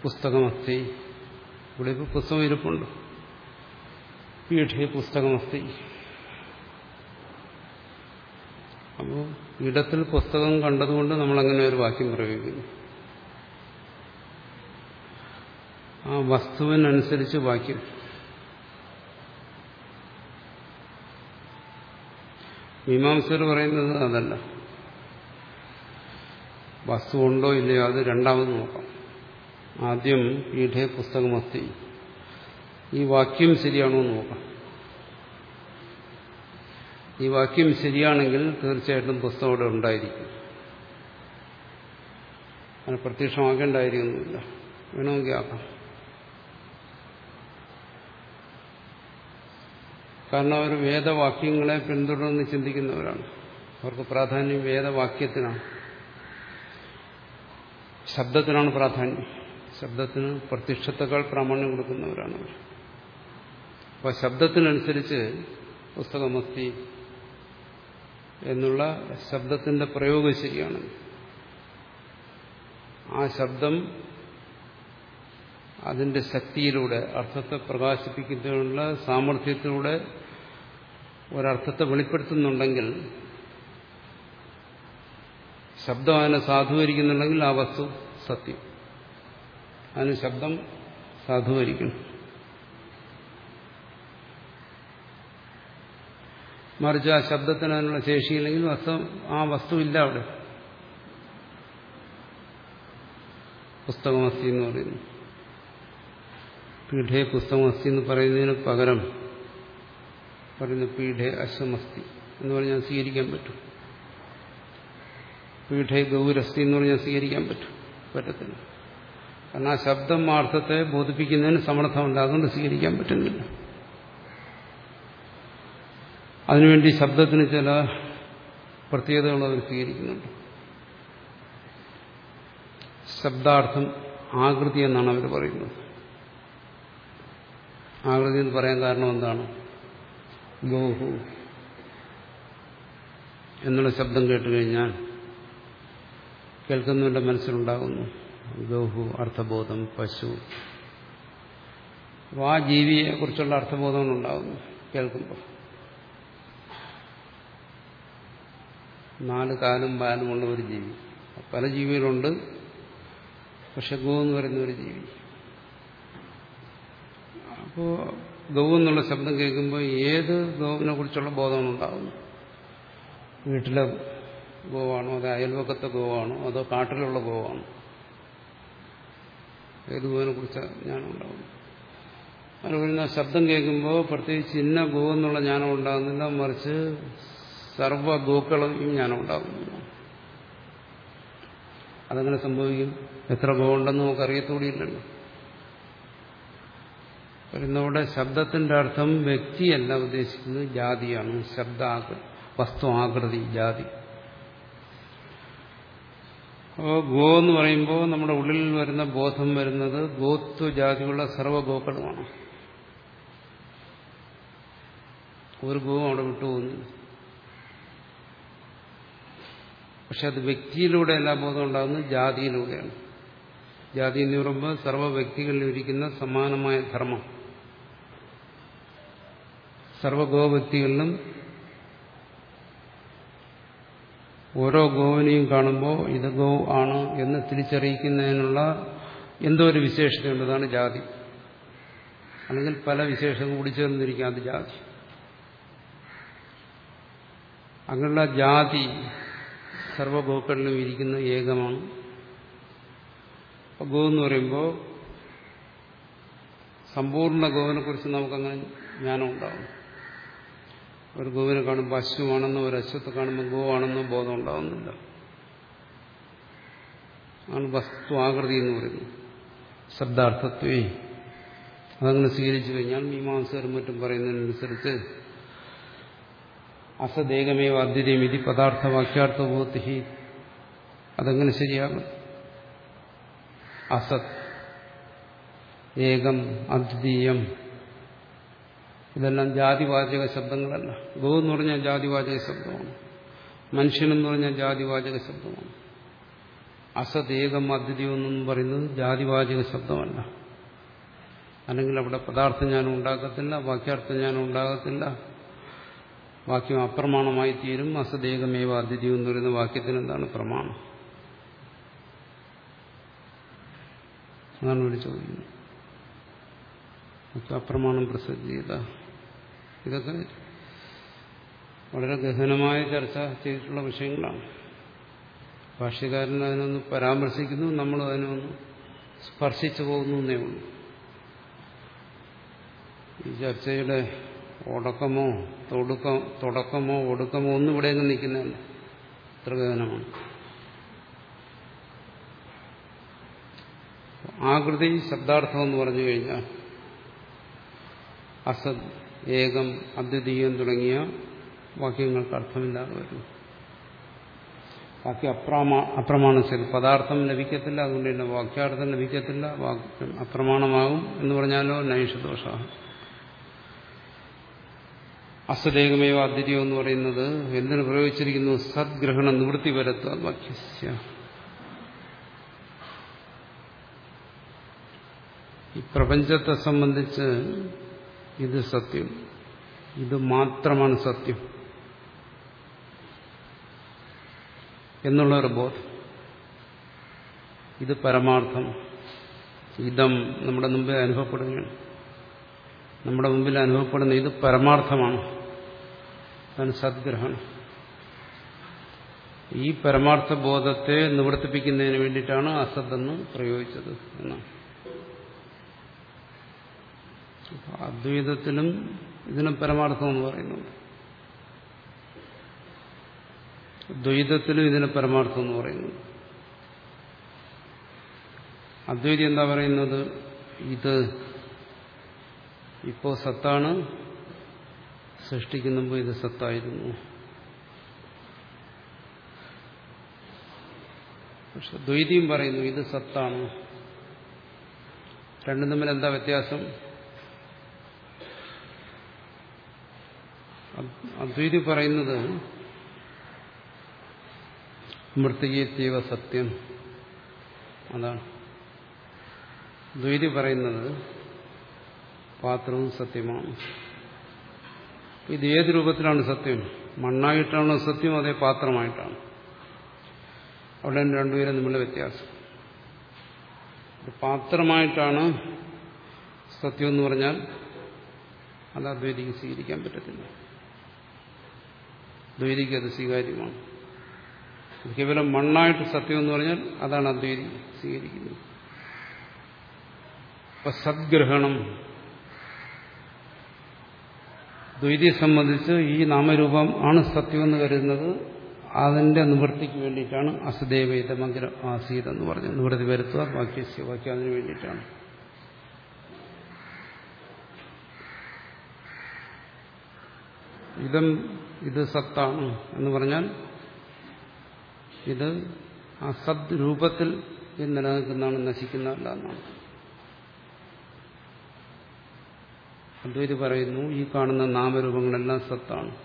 പുസ്തകമസ്തി ഇവിടെ ഇപ്പോൾ പുസ്തകം ഇരിപ്പുണ്ട്. പീഠേ പുസ്തകമസ്തി അപ്പോൾ ഇടത്തിൽ പുസ്തകം കണ്ടതുകൊണ്ട് നമ്മളങ്ങനെ ഒരു വാക്യം പ്രയോഗിക്കുന്നു. ആ വസ്തുവിനനുസരിച്ച് വാക്യം. മീമാംസർ പറയുന്നത് അതല്ല. വസ്തു ഉണ്ടോ ഇല്ലയോ അത് രണ്ടാമത് നോക്കാം. ആദ്യം പീഠേ പുസ്തകമസ്തി ഈ വാക്യം ശരിയാണോ എന്ന് നോക്കാം. ഈ വാക്യം ശരിയാണെങ്കിൽ തീർച്ചയായിട്ടും പുസ്തകം അവിടെ ഉണ്ടായിരിക്കും. അങ്ങനെ പ്രത്യക്ഷമാക്കേണ്ടായിരിക്കുന്നില്ല. വേണമെങ്കിൽ ആക്കാം. കാരണം അവർ വേദവാക്യങ്ങളെ പിന്തുടർന്ന് ചിന്തിക്കുന്നവരാണ്. അവർക്ക് പ്രാധാന്യം വേദവാക്യത്തിനാണ്. ശബ്ദത്തിനാണ് പ്രാധാന്യം. ശബ്ദത്തിന് പ്രത്യക്ഷത്തെക്കാൾ പ്രാമാണ്യം കൊടുക്കുന്നവരാണ് അപ്പോൾ ശബ്ദത്തിനനുസരിച്ച് പുസ്തകമസ്തി എന്നുള്ള ശബ്ദത്തിന്റെ പ്രയോഗം ശരിയാണ്. ആ ശബ്ദം അതിന്റെ ശക്തിയിലൂടെ അർത്ഥത്തെ പ്രകാശിപ്പിക്കുന്നതിനുള്ള സാമർഥ്യത്തിലൂടെ ഒരർത്ഥത്തെ വെളിപ്പെടുത്തുന്നുണ്ടെങ്കിൽ ശബ്ദം അതിനെ സാധൂകരിക്കുന്നുണ്ടെങ്കിൽ ആ വസ്തു സത്യം. അതിന് ശബ്ദം സാധൂകരിക്കണം മറിച്ച് ആ ശബ്ദത്തിന് അതിനുള്ള ശേഷിയില്ലെങ്കിൽ വസ്തു ആ വസ്തുവില്ല അവിടെ. പുസ്തകമസ്തി എന്ന് പറയുന്നു. പീഠേ പുസ്തകമസ്തി എന്ന് പറയുന്നതിന് പകരം പറയുന്ന പീഠേ അശ്വമസ്തി എന്ന് പറഞ്ഞാൽ സ്വീകരിക്കാൻ പറ്റും. പീഠേ ഗൗരസ്തി എന്ന് പറഞ്ഞാൽ സ്വീകരിക്കാൻ പറ്റും. പറ്റത്തില്ല. കാരണം ആ ശബ്ദം അർത്ഥത്തെ ബോധിപ്പിക്കുന്നതിന് സമർത്ഥമുണ്ട് അതുകൊണ്ട് സ്വീകരിക്കാൻ പറ്റുന്നില്ല. അതിനുവേണ്ടി ശബ്ദത്തിന് ചില പ്രത്യേകതകൾ അവർ സ്വീകരിക്കുന്നുണ്ട്. ശബ്ദാർത്ഥം ആകൃതി എന്നാണ് അവർ പറയുന്നത്. ആകൃതി എന്ന് പറയാൻ കാരണം എന്താണ്? ഗോഹു. എന്നുള്ള ശബ്ദം കേട്ടുകഴിഞ്ഞാൽ കേൾക്കുന്നവരുടെ മനസ്സിലുണ്ടാകുന്നു. ഗോഹു അർത്ഥബോധം പശു. അപ്പോൾ ആ ജീവിയെ കുറിച്ചുള്ള അർത്ഥബോധം ഉണ്ടാകുന്നു കേൾക്കുമ്പോൾ നാല് കാലും ബാലുമുള്ള ഒരു ജീവി. പല ജീവികളുണ്ട് പക്ഷെ ഗോ എന്ന് പറയുന്ന ഒരു ജീവി. അപ്പോൾ ഗൗ എന്നുള്ള ശബ്ദം കേൾക്കുമ്പോൾ ഏത് ഗോവിനെ കുറിച്ചുള്ള ബോധമാണ് ഉണ്ടാകുന്നു വീട്ടിലെ ഗോവാണോ അതോ അയൽവക്കത്തെ ഗോവാണോ അതോ കാട്ടിലുള്ള ഗോവാണോ ഏത് ഗോവിനെ കുറിച്ച് ജ്ഞാനം ഉണ്ടാവുന്നു അതുപോലെ ശബ്ദം കേൾക്കുമ്പോൾ പ്രത്യേകിച്ച് ഇന്ന ഗോ എന്നുള്ള ജ്ഞാനം ഉണ്ടാകുന്നില്ല മറിച്ച് സർവ ഗോക്കളും ജ്ഞാനം ഉണ്ടാകുന്നു അതങ്ങനെ സംഭവിക്കും? എത്ര ഗോ ഉണ്ടെന്ന് നമുക്ക് അറിയത്തോടിയില്ലല്ലോ ഇന്നവിടെ ശബ്ദത്തിന്റെ അർത്ഥം വ്യക്തിയല്ല ഉദ്ദേശിക്കുന്നത് ജാതിയാണ്. ശബ്ദ വസ്തു ആകൃതി ജാതി. അപ്പോൾ ഗോ എന്ന് പറയുമ്പോൾ നമ്മുടെ ഉള്ളിൽ വരുന്ന ബോധം വരുന്നത് ഗോത്വ ജാതിയുള്ള സർവഗോക്കളുമാണ് ഒരു ഗോവും അവിടെ വിട്ടുപോകുന്നില്ല പക്ഷെ അത് വ്യക്തിയിലൂടെ എല്ലാ ബോധം ഉണ്ടാകുന്നത് ജാതിയിലൂടെയാണ്. ജാതി എന്ന് പറയുമ്പോൾ സർവ വ്യക്തികളിൽ ഇരിക്കുന്ന സമാനമായ ധർമ്മം. സർവഗോ ഓരോ ഗോവിനെയും കാണുമ്പോൾ ഇത് ഗോ ആണ് എന്ന് തിരിച്ചറിയിക്കുന്നതിനുള്ള എന്തോ ഒരു വിശേഷതയുള്ളതാണ് ജാതി. അല്ലെങ്കിൽ പല വിശേഷങ്ങൾ കൂടി ചേർന്നിരിക്കാം അത് ജാതി. അങ്ങനെയുള്ള ജാതി സർവഗോക്കളിലും ഇരിക്കുന്ന ഏകമാണ്. ഗോ എന്ന് പറയുമ്പോൾ സമ്പൂർണ ഗോവിനെ കുറിച്ച് നമുക്കങ്ങനെ ജ്ഞാനം ഉണ്ടാകും ഒരു ഗോവിനെ കാണുമ്പോൾ അശ്വമാണെന്നോ ഒരു അശ്വത്തെ കാണുമ്പോൾ ഗോ ആണെന്നോ ബോധം ഉണ്ടാവുന്നില്ല. ആണ് വസ്തു ആകൃതി എന്ന് പറയുന്നത്. ശബ്ദാർത്ഥത്വേ. അതങ്ങനെ സ്വീകരിച്ചു കഴിഞ്ഞാൽ മീമാംസകരും മറ്റും പറയുന്നതിനനുസരിച്ച് അസദേകമേവ അദ്വിതീയം ഇതി പദാർത്ഥ വാക്യാർത്ഥബോധി അതങ്ങനെ ശരിയാകും. അസത്. ഏകം അദ്വിതീയം. ഇതെല്ലാം ജാതിവാചക ശബ്ദങ്ങളല്ല. ഗോ എന്ന് പറഞ്ഞാൽ ജാതിവാചക ശബ്ദമാണ്. മനുഷ്യനെന്ന് പറഞ്ഞാൽ ജാതിവാചക ശബ്ദമാണ്. അസത് ഏകം അദ്വിതീയം എന്നും പറയുന്നത് ജാതിവാചക ശബ്ദമല്ല. അല്ലെങ്കിൽ അവിടെ പദാർത്ഥ ജ്ഞാനം ഉണ്ടാകത്തില്ല വാക്യാർത്ഥ ജ്ഞാനം ഉണ്ടാകത്തില്ല. വാക്യം അപ്രമാണമായി തീരും. അസദേകമേവ അദ്വിതീയം എന്ന് പറയുന്ന വാക്യത്തിന് എന്താണ് പ്രമാണം? അതാണ് ഇവിടെ ചോദിക്കുന്നത്. അപ്രമാണം പ്രസിദ്ധീയത ഇതൊക്കെ വളരെ ഗഹനമായ ചർച്ച ചെയ്തിട്ടുള്ള വിഷയങ്ങളാണ്. ഭാഷ്യകാരൻ അതിനൊന്ന് പരാമർശിക്കുന്നു നമ്മൾ അതിനൊന്ന് സ്പർശിച്ചു പോകുന്നു എന്നേ ഉള്ളൂ. ഈ ചർച്ചയുടെ ഒടക്കമോ തൊടുക്കം തുടക്കമോ ഒടുക്കമോ ഒന്നും ഇവിടെ നിന്ന് നിൽക്കുന്നതല്ല. ഇത്ര ഗഹനമാണ്. ആകൃതി ശബ്ദാർത്ഥം എന്ന് പറഞ്ഞു കഴിഞ്ഞാൽ അസത് ഏകം അദ്വിതീയം തുടങ്ങിയ വാക്യങ്ങൾക്ക് അർത്ഥമില്ലാതെ വരും വാക്യം അപ്രമാ അപ്രമാണശരി പദാർത്ഥം ലഭിക്കത്തില്ല അതുകൊണ്ട് തന്നെ വാക്യാർത്ഥം ലഭിക്കത്തില്ല വാക്യം അപ്രമാണമാകും എന്ന് പറഞ്ഞാലോ നൈഷദോഷ. അസദേകമേവ അദ്വിതീയം എന്ന് പറയുന്നത് എന്തിനു പ്രയോഗിച്ചിരിക്കുന്നു? സദ്ഗ്രഹണ നിവൃത്തി വരത്വ വാക്യസ്യ. ഈ പ്രപഞ്ചത്തെ സംബന്ധിച്ച് ഇത് സത്യം. ഇത് മാത്രമാണ് സത്യം. എന്നുള്ള ഒരു ബോധം. ഇത് പരമാർത്ഥം. ഇതം നമ്മുടെ മുമ്പിൽ അനുഭവപ്പെടുകയാണ്. നമ്മുടെ മുമ്പിൽ അനുഭവപ്പെടുന്ന ഇത് പരമാർത്ഥമാണ്. അതാണ് സദ്ഗ്രഹണം ഈ പരമാർത്ഥ ബോധത്തെ നിവർത്തിപ്പിക്കുന്നതിന് വേണ്ടിയിട്ടാണ് അസത്തെന്ന് പ്രയോഗിച്ചത് എന്നാണ്. അദ്വൈതത്തിലും ഇതിനും പരമാർത്ഥം എന്ന് പറയുന്നുണ്ട്. ദ്വൈതത്തിനും ഇതിന് പരമാർത്ഥം എന്ന് പറയുന്നുണ്ട്. അദ്വൈതി എന്താ പറയുന്നത്? ഇത് ഇപ്പോ സത്താണ് സൃഷ്ടിക്കുന്ന ഇത് സത്തായിരുന്നു. പക്ഷെ ദ്വൈതിയും പറയുന്നു ഇത് സത്താണ്. രണ്ടും തമ്മിൽ എന്താ വ്യത്യാസം? അദ്വൈതി പറയുന്നത് മൃത്തികീത്തീവ സത്യം. അതാണ്. ദ്വൈതി പറയുന്നത് പാത്രവും സത്യമാണ്. ഇത് ഏത് രൂപത്തിലാണ് സത്യം? മണ്ണായിട്ടാണോ സത്യം അതേ പാത്രമായിട്ടാണ്? അവിടെ രണ്ടുപേരും തമ്മിലുള്ള വ്യത്യാസം. പാത്രമായിട്ടാണ് സത്യം എന്ന് പറഞ്ഞാൽ അത് അദ്വൈതിക്ക് സ്വീകരിക്കാൻ പറ്റത്തില്ല. ദ്വൈതിക്ക് അത് സ്വീകാര്യമാണ്. കേവലം മണ്ണായിട്ട് സത്യം എന്ന് പറഞ്ഞാൽ അതാണ് അദ്വൈതി സ്വീകരിക്കുന്നത്. അപ്പൊ സദ്ഗ്രഹണം. ദ്വൈതിയെ സംബന്ധിച്ച് ഈ നാമരൂപം ആണ് സത്യമെന്ന് കരുതുന്നത്. അതിന്റെ നിവൃത്തിക്ക് വേണ്ടിയിട്ടാണ് അസുദേവൈതമഗ്ര ആസീത് എന്ന് പറഞ്ഞു നിവൃത്തി വരുത്തുക വാക്യസ്യ വാക്യം അതിനു വേണ്ടിയിട്ടാണ്. ഇതം ഇത് സത്താണ് എന്ന് പറഞ്ഞാൽ ഇത് ആ സദ് രൂപത്തിൽ നിലനിൽക്കുന്നതാണ് നശിക്കുന്നതല്ല എന്നാണ്. അദ്വൈതി പറയുന്നു ഈ കാണുന്ന നാമരൂപങ്ങളെല്ലാം സത്താണ്.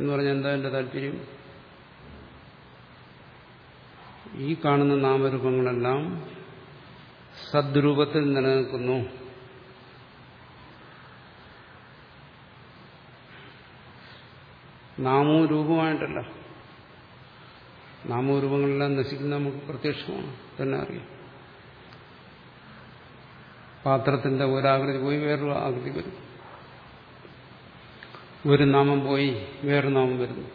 എന്ന് പറഞ്ഞാൽ എന്താ എന്റെ താല്പര്യം? ഈ കാണുന്ന നാമരൂപങ്ങളെല്ലാം സദ്രൂപത്തിൽ നിലനിൽക്കുന്നു. നാമവും രൂപമായിട്ടല്ല. നാമരൂപങ്ങളെല്ലാം നശിക്കുന്ന നമുക്ക് പ്രത്യക്ഷമാണ്. തന്നെ അറിയാം. പാത്രത്തിന്റെ ഒരാകൃതി പോയി വേറൊരു ആകൃതി വരും ഒരു നാമം പോയി വേറൊരു നാമം വരുന്നു.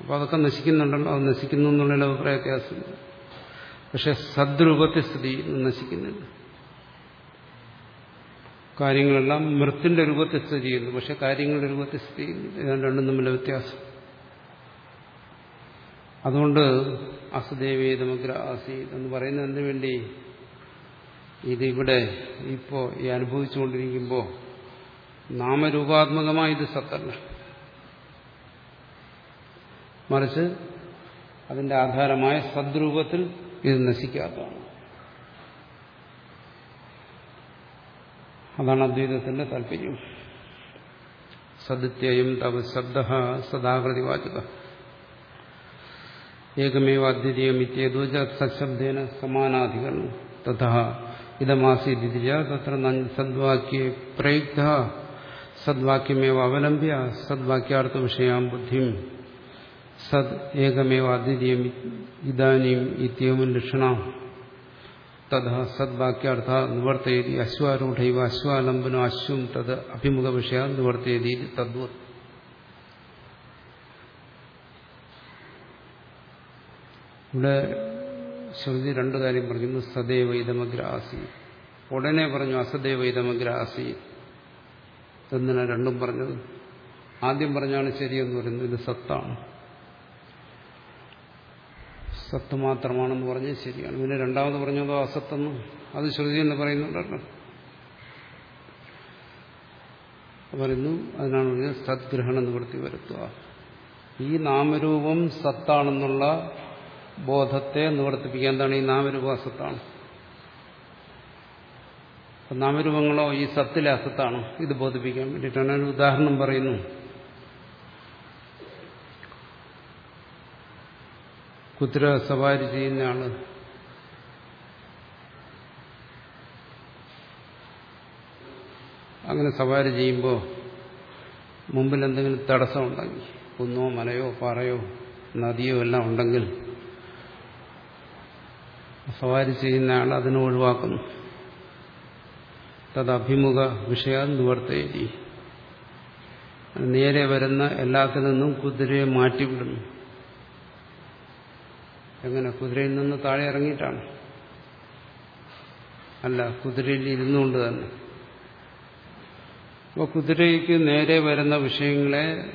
അപ്പൊ അതൊക്കെ നശിക്കുന്നുണ്ടല്ലോ. അത് നശിക്കുന്നു എന്നുള്ള അഭിപ്രായ വ്യത്യാസമില്ല പക്ഷെ സദ്രൂപത്തെ സ്ഥിതി നശിക്കുന്നില്ല. കാര്യങ്ങളെല്ലാം മൃത്തിന്റെ രൂപത്തിൽ സ്ഥിതി ചെയ്യുന്നു. പക്ഷെ കാര്യങ്ങളുടെ രൂപത്തിൽ സ്ഥിതി ചെയ്യുന്നു ഇതാണ് രണ്ടും തമ്മിലെ വ്യത്യാസം. അതുകൊണ്ട് അസുദേവേദമഗ്ര ആസീത് എന്ന് എന്തിനു വേണ്ടി? ഇതിവിടെ ഇപ്പോ ഈ അനുഭവിച്ചുകൊണ്ടിരിക്കുമ്പോൾ നാമരൂപാത്മകമായ ഇത് സത്തല്ല മറിച്ച് അതിന്റെ ആധാരമായ സദ്രൂപത്തിൽ ഇത് നശിക്കാത്തതാണ്. അതാണ് അദ്വൈതത്തിന്റെ താല്പര്യം. സദിത്യയം തവ ശബ്ദ സദാകൃതിവാചക. ഏകമേവ അദ്വിതീയം ഇത്യേതോ സശബ്ദേന സമാനാധികരണം. തഥാ ഇതമാസീതിരിച്ച തത്ര സദ്വാക്യെ പ്രയുക്ത. സദ്വാക്യമേവ അവലംബ്യ. സദ്വാക്യാർത്ഥ വിഷയാം ബുദ്ധിം. സദ് ഏകമേവ അദ്വിതീയം ഇതാനും ഇത്യവും ലക്ഷണ. തഥാ സദ്വാക്യാർത്ഥ നിവർത്തയതി അശ്വാരൂഢൈവ അശ്വാലംബനോ അശ്വം തത് അഭിമുഖ വിഷയ നിവർത്തയതി തദ്വത് ഇവിടെ ശ്രുതി രണ്ടു കാര്യം പറഞ്ഞു സദൈവ ഇതമഗ്രാസി ഉടനെ പറഞ്ഞു അസദൈവ ഇതമഗ്രാസി എന്നാണ് രണ്ടും പറഞ്ഞത്. ആദ്യം പറഞ്ഞാണ് ശരിയെന്ന് പറയുന്നത് ഇത് സത്താണ്. സത്ത് മാത്രമാണെന്ന് പറഞ്ഞ് ശരിയാണ്. പിന്നെ രണ്ടാമത് പറഞ്ഞതോ അസത്തെന്ന്. അത് ശ്രുതി എന്ന് പറയുന്നുണ്ടല്ലോ പറയുന്നു അതിനാണ് പറഞ്ഞത് സദ്ഗ്രഹണ നിവൃത്തി വരുത്തുക. ഈ നാമരൂപം സത്താണെന്നുള്ള ബോധത്തെ നിവർത്തിപ്പിക്കാൻ എന്താണ് ഈ നാമരൂപ അസത്താണ്? നാമരൂപങ്ങളോ ഈ സത്തിലെ അസത്താണ്. ഇത് ബോധിപ്പിക്കാൻ വേണ്ടിയിട്ടാണ്. ഒരു ഉദാഹരണം പറയുന്നു. കുതിര സവാരി ചെയ്യുന്ന ആൾ അങ്ങനെ സവാരി ചെയ്യുമ്പോൾ മുമ്പിൽ എന്തെങ്കിലും തടസ്സമുണ്ടെങ്കിൽ കുന്നോ മലയോ പാറയോ നദിയോ എല്ലാം ഉണ്ടെങ്കിൽ സവാരി ചെയ്യുന്ന ആൾ അതിനെ ഒഴിവാക്കുന്നു. തത് അഭിമുഖ വിഷയ നിവർത്തേരി നേരെ വരുന്ന എല്ലാത്തിൽ നിന്നും കുതിരയെ മാറ്റിവിടുന്നു. എങ്ങനെ കുതിരയിൽ നിന്ന് താഴെ ഇറങ്ങിയിട്ടാണ്? അല്ല കുതിരയിൽ ഇരുന്നുകൊണ്ട് തന്നെ. അപ്പോൾ കുതിരയ്ക്ക് നേരെ വരുന്ന വിഷയങ്ങളെ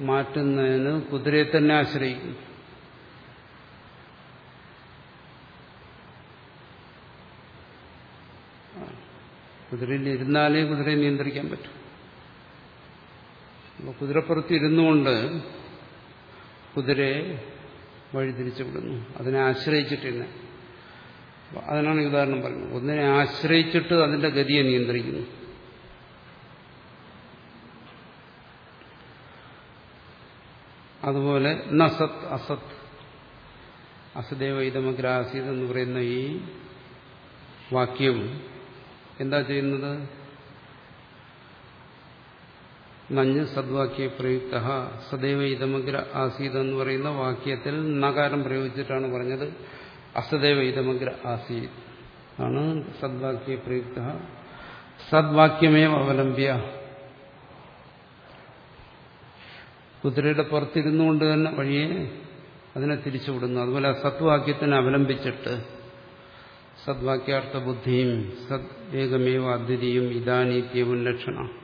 മാറ്റുന്നതിന് കുതിരയെ തന്നെ ആശ്രയിക്കും. കുതിരയിൽ ഇരുന്നാലേ കുതിരയെ നിയന്ത്രിക്കാൻ പറ്റും. അപ്പോൾ കുതിരപ്പുറത്ത് ഇരുന്നുകൊണ്ട് കുതിരയെ വഴിതിരിച്ചു വിടുന്നു അതിനെ ആശ്രയിച്ചിട്ട് തന്നെ അതിനാണ് ഉദാഹരണം പറഞ്ഞത് ഒന്നിനെ ആശ്രയിച്ചിട്ട് അതിന്റെ ഗതിയെ നിയന്ത്രിക്കുന്നു. അതുപോലെ നസത് അസത്. അസദേവ ഇതമഗ്രാസീത് എന്ന് പറയുന്ന ഈ വാക്യം എന്താ ചെയ്യുന്നത്? നഞ്ഞ് സദ്വാക്യ പ്രയുക്ത. സദൈവ ഇതമഗ്ര ആസീത് എന്ന് പറയുന്ന വാക്യത്തിൽ നകാരം പ്രയോഗിച്ചിട്ടാണ് പറഞ്ഞത്. അസദൈവ ഇതമഗ്ര ആസീത്. ആണ് സദ്വാക്യ പ്രയുക്ത. സദ്വാക്യമേ അവലംബ്യ. കുതിരയുടെ പുറത്തിരുന്നു കൊണ്ട് തന്നെ വഴിയെ അതിനെ തിരിച്ചുവിടുന്നു. അതുപോലെ സത്വാക്യത്തിനെ അവലംബിച്ചിട്ട് സദ്വാക്യാർത്ഥ ബുദ്ധിയും സദ് ഏകമേവ അദ്വിതീയും ഇതാനീത്യവും ലക്ഷണ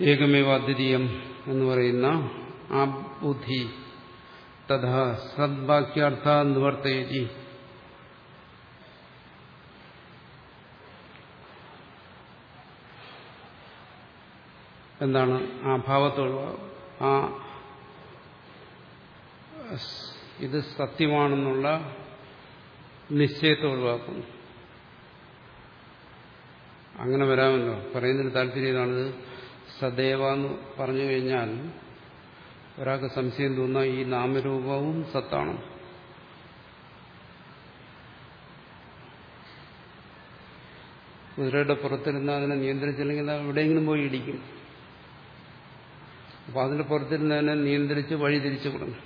ഏകമേവ അദ്വിതീയം എന്ന് പറയുന്ന ആ ബുദ്ധി തഥാ സദ്വാക്യാർത്ഥ നിവർത്തയതി. എന്താണ് ആ ഭാവത്തോട് ആ ഇത് സത്യമാണെന്നുള്ള നിശ്ചയത്തെ ഒഴിവാക്കുന്നു അങ്ങനെ വരാമല്ലോ. പറയുന്നതിന് താല്പര്യം ഇതാണ് സദൈവ എന്ന് പറഞ്ഞു കഴിഞ്ഞാൽ ഒരാൾക്ക് സംശയം തോന്നുന്ന ഈ നാമരൂപവും സത്താണ്? കുതിരയുടെ പുറത്തിരുന്ന് അതിനെ നിയന്ത്രിച്ചില്ലെങ്കിൽ എവിടെയെങ്കിലും പോയി ഇടിക്കും. അപ്പൊ അതിന്റെ പുറത്തിരുന്നതിനെ നിയന്ത്രിച്ച് വഴി തിരിച്ചു കൊടുക്കും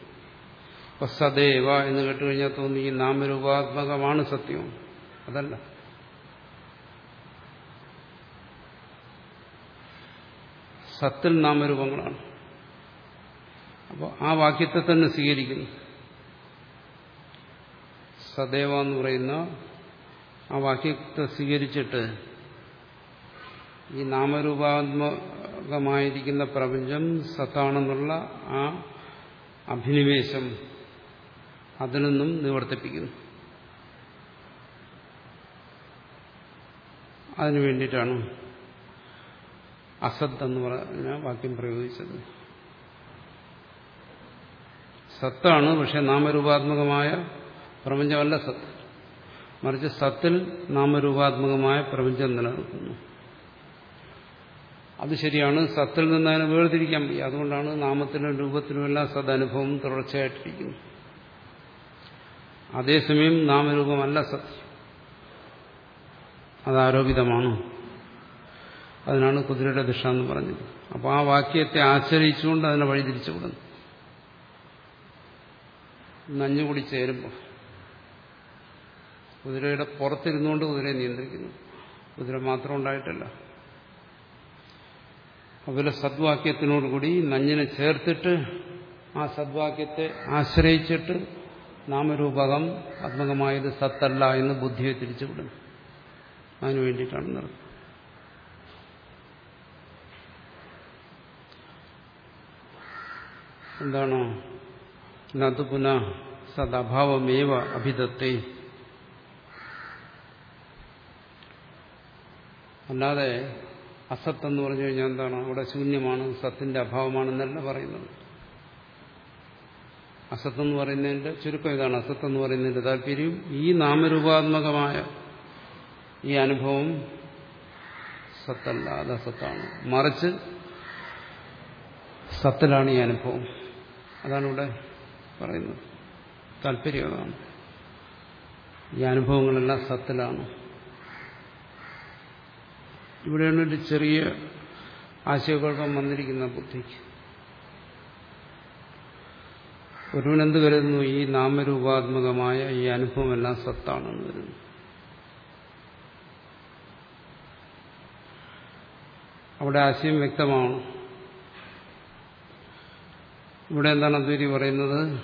അപ്പൊ സദേവ എന്ന് കേട്ടുകഴിഞ്ഞാൽ തോന്നി ഈ നാമരൂപാത്മകമാണ് സത്യം. അതല്ല. സത്തിൽ നാമരൂപങ്ങളാണ്. അപ്പോൾ ആ വാക്യത്തെ തന്നെ സ്വീകരിക്കുന്നു. സദേവ എന്ന് പറയുന്ന ആ വാക്യത്തെ സ്വീകരിച്ചിട്ട് ഈ നാമരൂപാത്മകമായിരിക്കുന്ന പ്രപഞ്ചം സത്താണെന്നുള്ള ആ അഭിനിവേശം അതിൽ നിന്നും നിവർത്തിപ്പിക്കുന്നു. അതിനു വേണ്ടിയിട്ടാണ് അസത്ത് എന്ന് പറഞ്ഞ വാക്യം പ്രയോഗിച്ചത്. സത്താണ് പക്ഷെ നാമരൂപാത്മകമായ പ്രപഞ്ചമല്ല സത്ത്. മറിച്ച് സത്തിൽ നാമരൂപാത്മകമായ പ്രപഞ്ചം നിലനിൽക്കുന്നു. അത് ശരിയാണ്. സത്തിൽ നിന്ന് അതിനെ വേർതിരിക്കാൻ വയ്യ. അതുകൊണ്ടാണ് നാമത്തിനും രൂപത്തിനുമെല്ലാം സദനുഭവം തുടർച്ചയായിട്ടിരിക്കുന്നു. അതേസമയം നാമരൂപമല്ല സത്യം. അത് ആരോപിതമാണ്. അതിനാണ് കുതിരയുടെ ദിശ എന്ന് പറഞ്ഞത്. അപ്പോൾ ആ വാക്യത്തെ ആശ്രയിച്ചുകൊണ്ട് അതിനെ വഴിതിരിച്ചു വിടുന്നു നഞ്ഞുകൂടി ചേരുമ്പോൾ കുതിരയുടെ പുറത്തിരുന്നുകൊണ്ട് കുതിരയെ നിയന്ത്രിക്കുന്നു. കുതിര മാത്രം ഉണ്ടായിട്ടല്ല. അതുപോലെ സദ്വാക്യത്തിനോടുകൂടി നഞ്ഞിനെ ചേർത്തിട്ട് ആ സദ്വാക്യത്തെ ആശ്രയിച്ചിട്ട് നാമരൂപകം ആത്മകമായത് സത്തല്ല എന്ന് ബുദ്ധിയെ തിരിച്ചുവിടുന്നു. അതിനു വേണ്ടിയിട്ടാണ് നടക്കുന്നത് എന്താണ്? നത് പുനഃ സദഭാവമേവ അഭിതത്തെ അല്ലാതെ അസത്ത് എന്ന് പറഞ്ഞു കഴിഞ്ഞാൽ എന്താണ്? അവിടെ ശൂന്യമാണ് സത്തിന്റെ അഭാവമാണെന്നല്ല പറയുന്നത്. അസത്ത് എന്ന് പറയുന്നതിന്റെ ചുരുക്കം ഇതാണ്. അസത്ത് എന്ന് പറയുന്നതിന്റെ താല്പര്യം ഈ നാമരൂപാത്മകമായ ഈ അനുഭവം സത്തല്ല അത് അസത്താണ്. മറിച്ച് സത്തിലാണ് ഈ അനുഭവം. അതാണ് ഇവിടെ പറയുന്നത്. താല്പര്യം അതാണ് ഈ അനുഭവങ്ങളെല്ലാം സത്തിലാണ് ഇവിടെയാണ് ഒരു ചെറിയ ആശയക്കുഴപ്പം വന്നിരിക്കുന്ന ബുദ്ധിക്ക്. ഒരുവനെന്ത് കരുതുന്നു? ഈ നാമരൂപാത്മകമായ ഈ അനുഭവമെല്ലാം സത്താണെന്ന് കരുതുന്നു. അവിടെ ആശയം വ്യക്തമാണ്. ഇവിടെ എന്താണ് അദ്വൈതി പറയുന്നത്?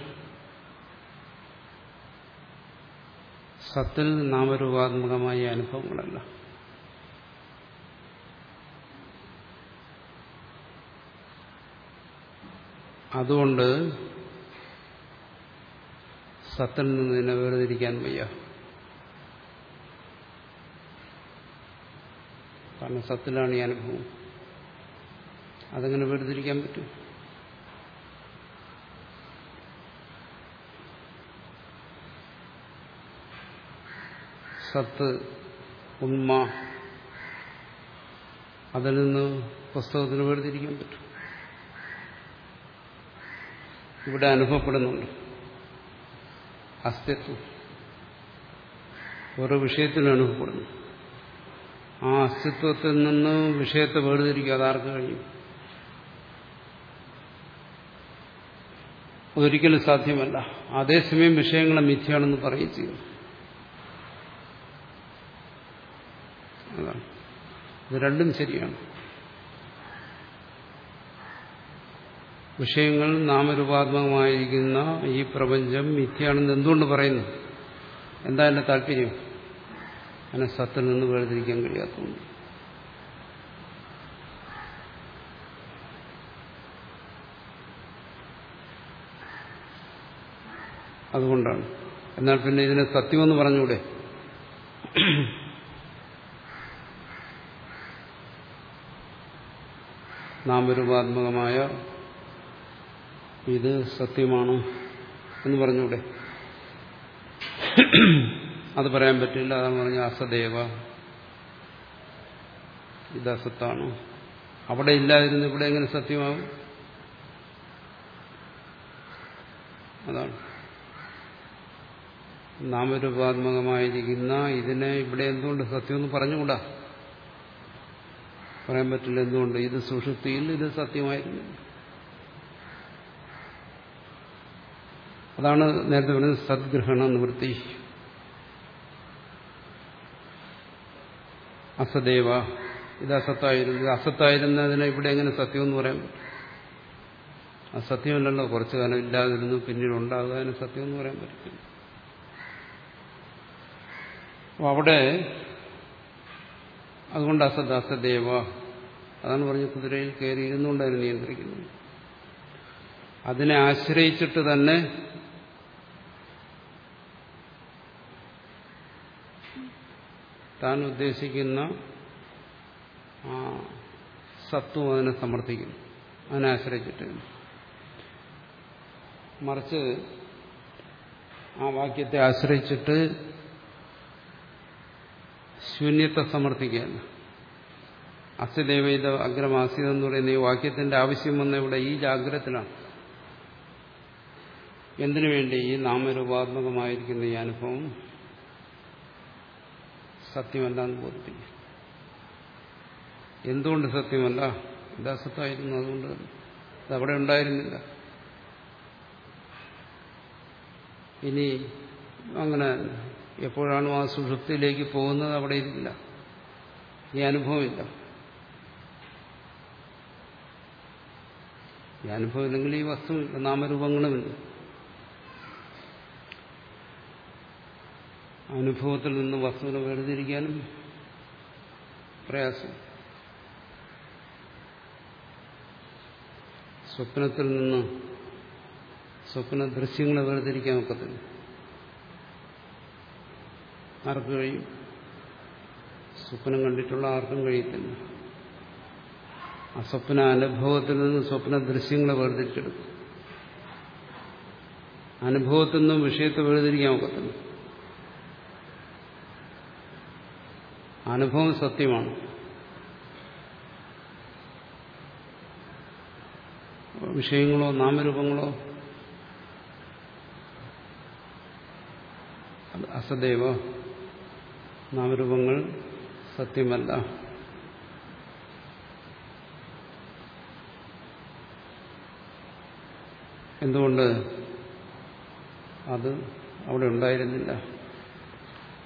സത്തിൽ നാമരൂപാത്മകമായ അനുഭവങ്ങളല്ല. അതുകൊണ്ട് സത്തിൽ നിന്ന് ഇതിനെ വേർതിരിക്കാൻ വയ്യ. കാരണം സത്തിലാണ് ഈ അനുഭവം. അതങ്ങനെ വേർതിരിക്കാൻ പറ്റും? സത്ത് ഉണ്മ അതിൽ നിന്ന് പുസ്തകത്തിന് വേർതിരിക്കാൻ പറ്റും. ഇവിടെ അനുഭവപ്പെടുന്നുണ്ട്. അസ്തിത്വം. ഓരോ വിഷയത്തിനും അനുഭവപ്പെടുന്നു. ആ അസ്തിത്വത്തിൽ നിന്ന് വിഷയത്തെ വേർതിരിക്കുക അതാർക്ക് കഴിയും? അതൊരിക്കലും സാധ്യമല്ല. അതേസമയം വിഷയങ്ങളെ മിഥ്യയാണെന്ന് പറയുകയും ചെയ്യും അതാണ് ഇത് രണ്ടും ശരിയാണ്. വിഷയങ്ങൾ നാമരൂപാത്മകമായിരിക്കുന്ന ഈ പ്രപഞ്ചം മിഥ്യയാണെന്ന് എന്തുകൊണ്ട് പറയുന്നു? എന്താ എന്റെ താല്പര്യം? അതിനെ സത്തിൽ നിന്ന് വേർതിരിക്കാൻ കഴിയാത്തതുകൊണ്ട്. അതുകൊണ്ടാണ്. എന്നാൽ പിന്നെ ഇതിനെ സത്യമെന്ന് പറഞ്ഞൂടെ? നാമരൂപാത്മകമായ ഇത് സത്യമാണ് എന്ന് പറഞ്ഞൂടെ? അത് പറയാൻ പറ്റില്ല. അതാണ് പറഞ്ഞ അസദേവ. ഇത് അസത്താണ്? അവിടെ ഇല്ലാതിരുന്ന് ഇവിടെ എങ്ങനെ സത്യമാവും അതാണ്. നാമരൂപാത്മകമായിരിക്കുന്ന ഇതിനെ ഇവിടെ എന്തുകൊണ്ട് സത്യമെന്ന് പറഞ്ഞുകൂടാ? പറയാൻ പറ്റില്ല എന്തുകൊണ്ട്? ഇത് സുഷുപ്തിയിൽ ഇത് സത്യമായിരുന്നു. അതാണ് നേരത്തെ പറഞ്ഞത് സദ്ഗ്രഹണ നിവൃത്തി. അസദേവ. ഇത് അസത്തായിരുന്നു. ഇത് അസത്തായിരുന്നതിനെ ഇവിടെ എങ്ങനെ സത്യം എന്ന് പറയാൻ പറ്റും? അസത്യമല്ലല്ലോ കുറച്ചു കാലം ഇല്ലാതിരുന്നു പിന്നീട് ഉണ്ടാകുക അതിന് സത്യം എന്ന് പറയാൻ പറ്റില്ല. അവിടെ അതുകൊണ്ട് അസത് അസദേവ അതാണ് പറഞ്ഞ കുതിരയിൽ കയറി ഇരുന്നുകൊണ്ട് അതിനെ നിയന്ത്രിക്കുന്നത്. അതിനെ ആശ്രയിച്ചിട്ട് തന്നെ താൻ ഉദ്ദേശിക്കുന്ന ആ സത്വം അതിനെ സമർത്ഥിക്കുന്നു. അതിനെ ആശ്രയിച്ചിട്ട്. മറിച്ച് ആ വാക്യത്തെ ആശ്രയിച്ചിട്ട് ശൂന്യത്തെ സമർത്ഥിക്കുകയാണ്. അസ്യദേവൈത അഗ്രമാസിത എന്ന് പറയുന്ന ഈ വാക്യത്തിന്റെ ആവശ്യം വന്ന ഇവിടെ ഈ ജാഗ്രതത്തിലാണ്. എന്തിനു വേണ്ടി ഈ നാമരൂപാത്മകമായിരിക്കുന്ന ഈ അനുഭവം സത്യമല്ലാന്ന് ബോധിപ്പിക്കും എന്തുകൊണ്ട് സത്യമല്ല? ഇത് അസത്തായിരുന്നു അതുകൊണ്ട് അതവിടെ ഉണ്ടായിരുന്നില്ല. ഇനി അങ്ങനെ എപ്പോഴാണോ ആ സുഷുപ്തിയിലേക്ക് പോകുന്നത് അവിടെ ഇല്ല ഈ അനുഭവമില്ല. ഈ അനുഭവം ഇല്ലെങ്കിൽ ഈ വസ്തു നാമരൂപങ്ങളുമില്ല. അനുഭവത്തിൽ നിന്ന് വസ്തുവിനെ വേർതിരിക്കാനും പ്രയാസം. സ്വപ്നത്തിൽ നിന്ന് സ്വപ്ന ദൃശ്യങ്ങളെ വേർതിരിക്കാൻ ഒക്കത്തില്ല. ആർക്ക് കഴിയും. സ്വപ്നം കണ്ടിട്ടുള്ള ആർക്കും കഴിയത്തില്ല. ആ സ്വപ്ന അനുഭവത്തിൽ നിന്ന് സ്വപ്ന ദൃശ്യങ്ങളെ വേർതിരിച്ചെടുക്കും. അനുഭവത്തിൽ നിന്നും വിഷയത്തെ വേർതിരിക്കാൻ ഒക്കത്തില്ല. അനുഭവം സത്യമാണ്. വിഷയങ്ങളോ നാമരൂപങ്ങളോ അസദൈവ നാമരൂപങ്ങൾ സത്യമല്ല. എന്തുകൊണ്ട് അത് അവിടെ ഉണ്ടായിരുന്നില്ല?